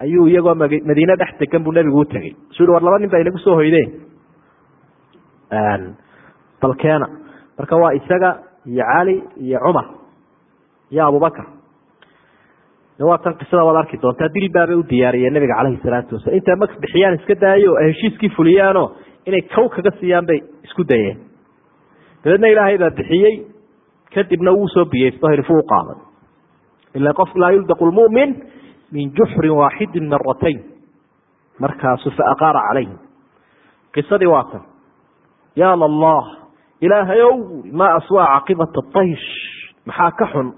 S2: ayuu iyagoo madiine dhex degan buu nebigu u tegey. Su war laba nin baa inagu soo hoydeen. Balkeena marka waa isaga iyo cali iyo cumar iyo abubakar waa tan qisada waad arki doontaa. Dil baabay u diyaariyeen nabiga caleyhi salaatu wasalam intaa mags bixiyaan iska daayo ay heshiiskii fuliyaanoo inay kow kaga siiyaan bay isku dayeen. Dabeedna ilaahay baa bixiyey kadibna wuu soo biyeysto hirfu u qaaday ila qof laa yuldaqu lmu'min min juxrin waaxidin maratayn markaasu faaqaara calayhim qisadii waa tan. Ya lallah ilaahayow maa aswaa caaqibata daysh maxaa ka xun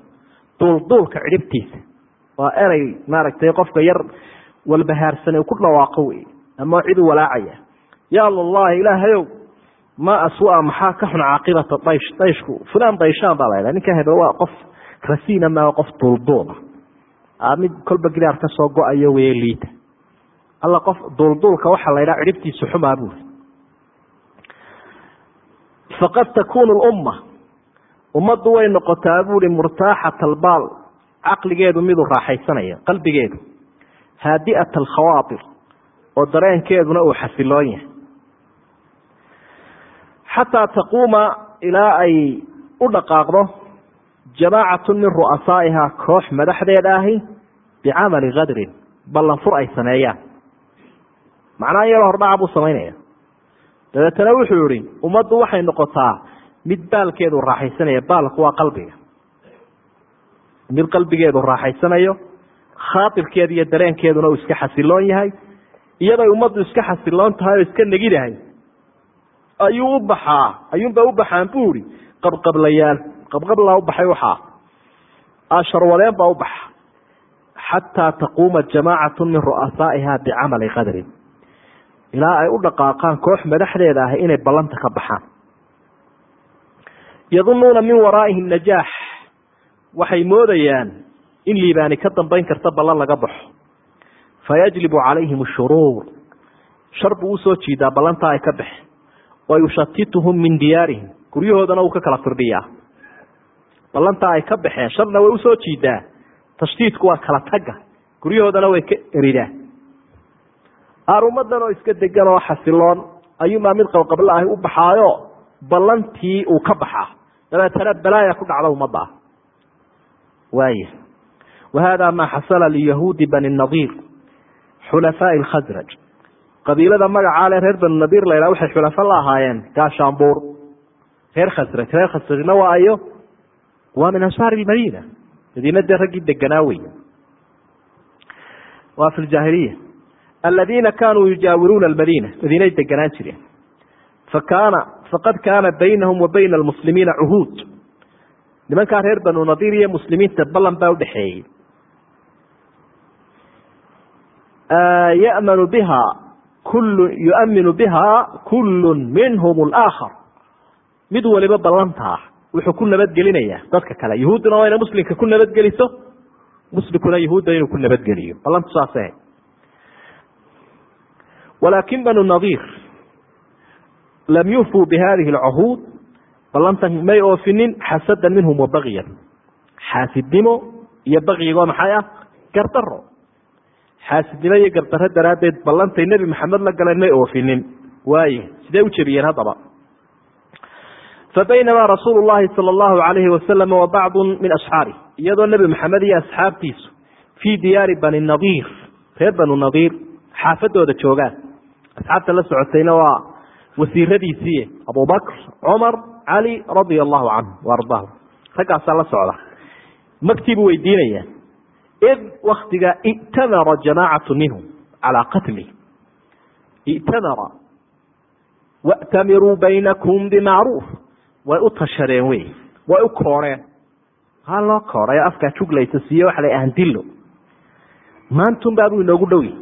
S2: duulduulka cidhibtiisa? Waa erey maaragtay qofka yar walbahaarsan ku dhawaaqo wey ama cid u walaacaya. Ya lallahi ilaahayow ma aswa maxaa ka xun caaqibata daysh dayshku? Fulaan dayshaan baa laydhaha ninka hebel waa qof rasiina maa qof duulduula mid kolba gidaar ka go'ayo weye liita alla qof duulduulka waxaa la ydhaha cidhibtiisu xumaa buuri faqad takunu lumma ummaddu way noqotaa buuri murtaaxat albaal. Caqligeedu miduu raaxaysanayo qalbigeedu. Haadi'at alkhawaatir. Oo dareenkeeduna uu xasiloon yahay xataa taquuma ilaa ay u dhaqaaqdo jamaacatu min ru'asaa'ihaa koox madaxdeeda ahi bicamali kadrin ballanfur ay sameeyaan macnaha iyadoo hordhaca buu samaynaya dabeetana wuxuu yihi ummaddu waxay noqotaa mid baalkeedu raaxaysanaya baalku waa qalbiga mid qalbigeedu raaxaysanayo khaatirkeeda iyo dareenkeeduna uu iska xasiloon yahay iyaday ummaddu iska xasiloon tahay oo iska negidahay ayuu u baxaa ayuunba u baxaan bu uri qabqablayaal qabqablaa u baxay waxaa asharwadeen baa u baxa xataa taquuma jamaacatu min ru'asaa'iha bicamali qadrin. Ilaa ay u dhaqaaqaan koox madaxdeeda ah inay ballanta ka baxaan. Yadunuuna min waraa'ihim najaax waxay moodayaan in liibaani ka dambayn karta ballan laga baxo. Fayajlibu calayhim ashuruur shar buu u soo jiidaa ballantaa ay ka baxe wa yushatituhum min diyaarihim. Guryahoodana uu ka kala firdhiyaa. Ballantaa ay ka baxeen sharna way u soo jiidaa tashtiitku waa kala tagga guryahoodana way ka eridaa. Aarumadan oo iska degan oo xasiloon ayuunbaa mid qabqabla u baxaayo? Ballantii uu ka baxaa. Dabeetana balaaya ku dhacda ummadda. Ah waaya wa hada maa xasala liyahuudi bani nadiir xulafaai lkhasraj qabiilada magacaa le reer banu nadiir la ydhaha waxay xulafo la ahaayeen. Gaashaanbuur reer khasraj reer khasrajna waa waa min ansaari lmadiina madiina dee raggii deganaa wey waa fi ljaahiliya aladiina kaanuu yujaawiruuna almadiina. Madiinay deganaan jireen. Fakaana faqad kaana baynahum wa bayna almuslimiina cuhuud. Nimankaa reer banu nadiir iyo muslimiinta ballan baa udhexeeyey yamanu biha yuaminu biha kullu minhum alaakhar mid waliba ballantaa wuxuu ku nabadgelinayaa dadka kale. Yahuudduna waa inay muslimka ku nabadgeliso. Muslimkuna yahuudda inuu ku nabadgeliyo. Ballantu saase walaakin banu nadiir lam yufuu bihadihi alcuhuud ballantan may oofinin xasadan minhum wa xaasidnimo iyo bakyigoo maxay ah? Gardaro xaasidnimo iyo gardaro daraaddeed ballantay nebi maxamed la galeen may oofinin waaye sidee u jebiyeen haddaba? Fabaynamaa rasuulu llahi sala allahu alayhi wasalam wa bacdu min asxaabih iyadoo nebi maxamed iyo asxaabtiisu fii diyaari bani nadiir reer banu nadiir xaafadooda joogaan. Asxaabta la socotayna waa wasiiradiisii abubakr cumar cali radia allahu canhu waardahu raggaasaa la socda. Magtiibuu weydiinaya id waktiga i'tamara jamaacatu minhum calaa qatli. I'tamara wa'tamiruu baynakum bimacruuf way u tashadeen wey. Way u kooreen. Haa loo kooray afkaa juglaysa siiye waxa la ahandillo maantun baabuu inoogu dhowi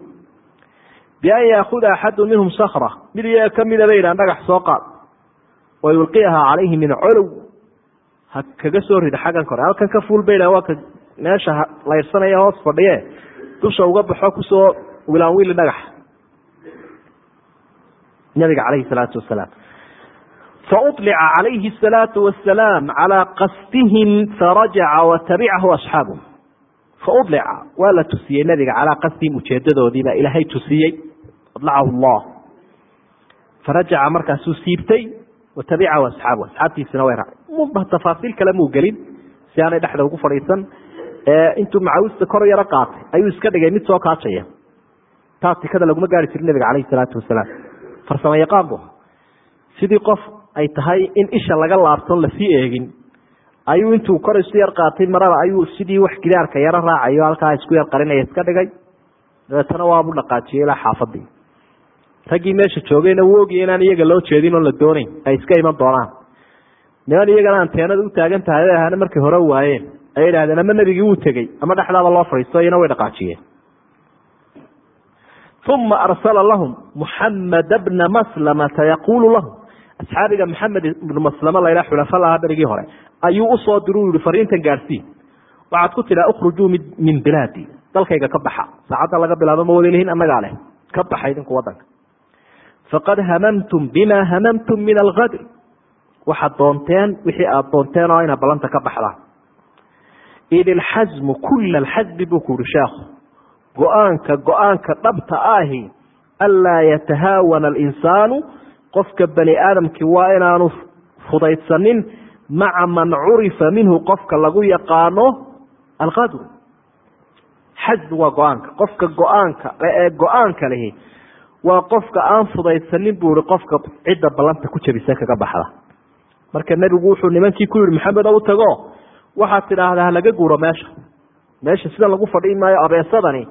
S2: bian yaakuda axadu minhum sakra mid iyaga kamida bay idhahan dhagax soo qaad. Wa yulqiyahaa calayhi min colow ha kaga soo rida xaggan kore. Halkan ka fuul bay dhahan waa ka meesha laydsanaya hoos fadhiye dusha uga baxo kusoo wilaanwiili dhagax nabiga calayhi salaatu wasalaam fauطlica calayhi الsalaatu wasalaam calaa qasdihim farajaca watabicahu asxaabuh faulica waa la tusiyey nabiga calaa qasdihim ujeedadoodii baa ilaahay tusiyey adlacahu allah farajaca markaasuu siibtay watabicahu asxaabuh asxaabtiisina way raacay tafaasiil kale muu gelin si aanay dhexda ugu fadhiisan intuu macawista kor yaro qaatay ayuu iska dhigay mid soo kaajaya taa tikada laguma gaari jirin nabiga calayhi salaatu wasalaam. Farsamo yaqaan bu sidii qof ay tahay in isha laga laabton la sii eegin ayuu intuu kor isu yar qaatay marada ayuu sidii wax gidaarka yaro raacayo halkaa isku yar qarinaya iska dhigay. Dabeetana waabu dhaqaajiyey ilaa xaafadii raggii meesha joogayna wuu ogiyay inaan iyaga loo jeedin oon la doonayn ay iska iman doonaan. Niman iyagana anteenada u tahay o ahaana markay hore waayeen ayay idhahdeen ama nebigii wuu tegey ama dhexdaaba loo fadhiisto iyana way dhaqaajiyeen. Uma arsala lahum muxamada bna maslamata yaquulu lahum. Asxaabiga maxamed ibnu maslama laydhaha xulafa lahaa berigii hore ayuu u soo diru yihi fariintan gaadhsii waxaad ku tidhaa ukhrujuu min bilaadi dalkayga ka baxa saacadda laga bilaabo ma wadalihin annagaa leh ka baxa idinku wadanka faqad hamamtum bima hamamtum min alkadr waxaad doonteen wixii aada doonteen oo ina ballanta ka baxdaan id ilxasmu kula alxasbi buu ku yihi sheekhu go'aanka go'aanka dhabta ahi anlaa yatahaawana alinsaanu qofka bani aadamkii waa inaanu fudaydsanin maca man curifa minhu qofka lagu yaqaano alqadru xasbi waa go'aanka qofka go'aanka ee go'aanka lihi waa qofka aan fudaydsanin buu ihi qofka cidda ballanta ku jabisa kaga baxda marka nebigu wuxuu nimankii ku yihi maxamed u tago waxaad tidhaahdaa halaga guuro meesha. Meesha sidan lagu fadhiin maayo abeesadani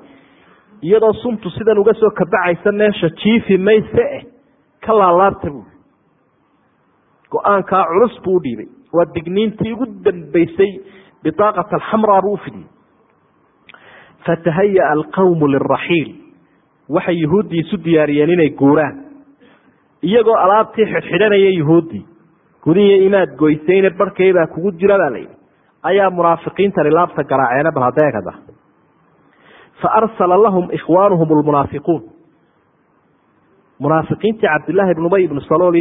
S2: iyadoo suntu sidan uga soo kabacaysa meesha jiifi mayse eh ka laalaabta buui go'aankaa culus buu u dhiibay. Waa digniintii ugu dambeysay biaaqat alxamraa buu ufidiyey fatahaya alqawmu liraxiil waxay yuhuuddii isu diyaariyeen inay guuraan. Iyagoo alaabtii xidhxidhanaya yuhuuddii gudihiyo imaad goysayne barhkaybaa kugu jira baa layidhi ayaa munaafiqiintani laabta garaaceena bal hadeegada fa arsala lahum ikhwaanuhum lmunaafiquun munaafiqiintii cabdillaahi ibn ubay ibnu salool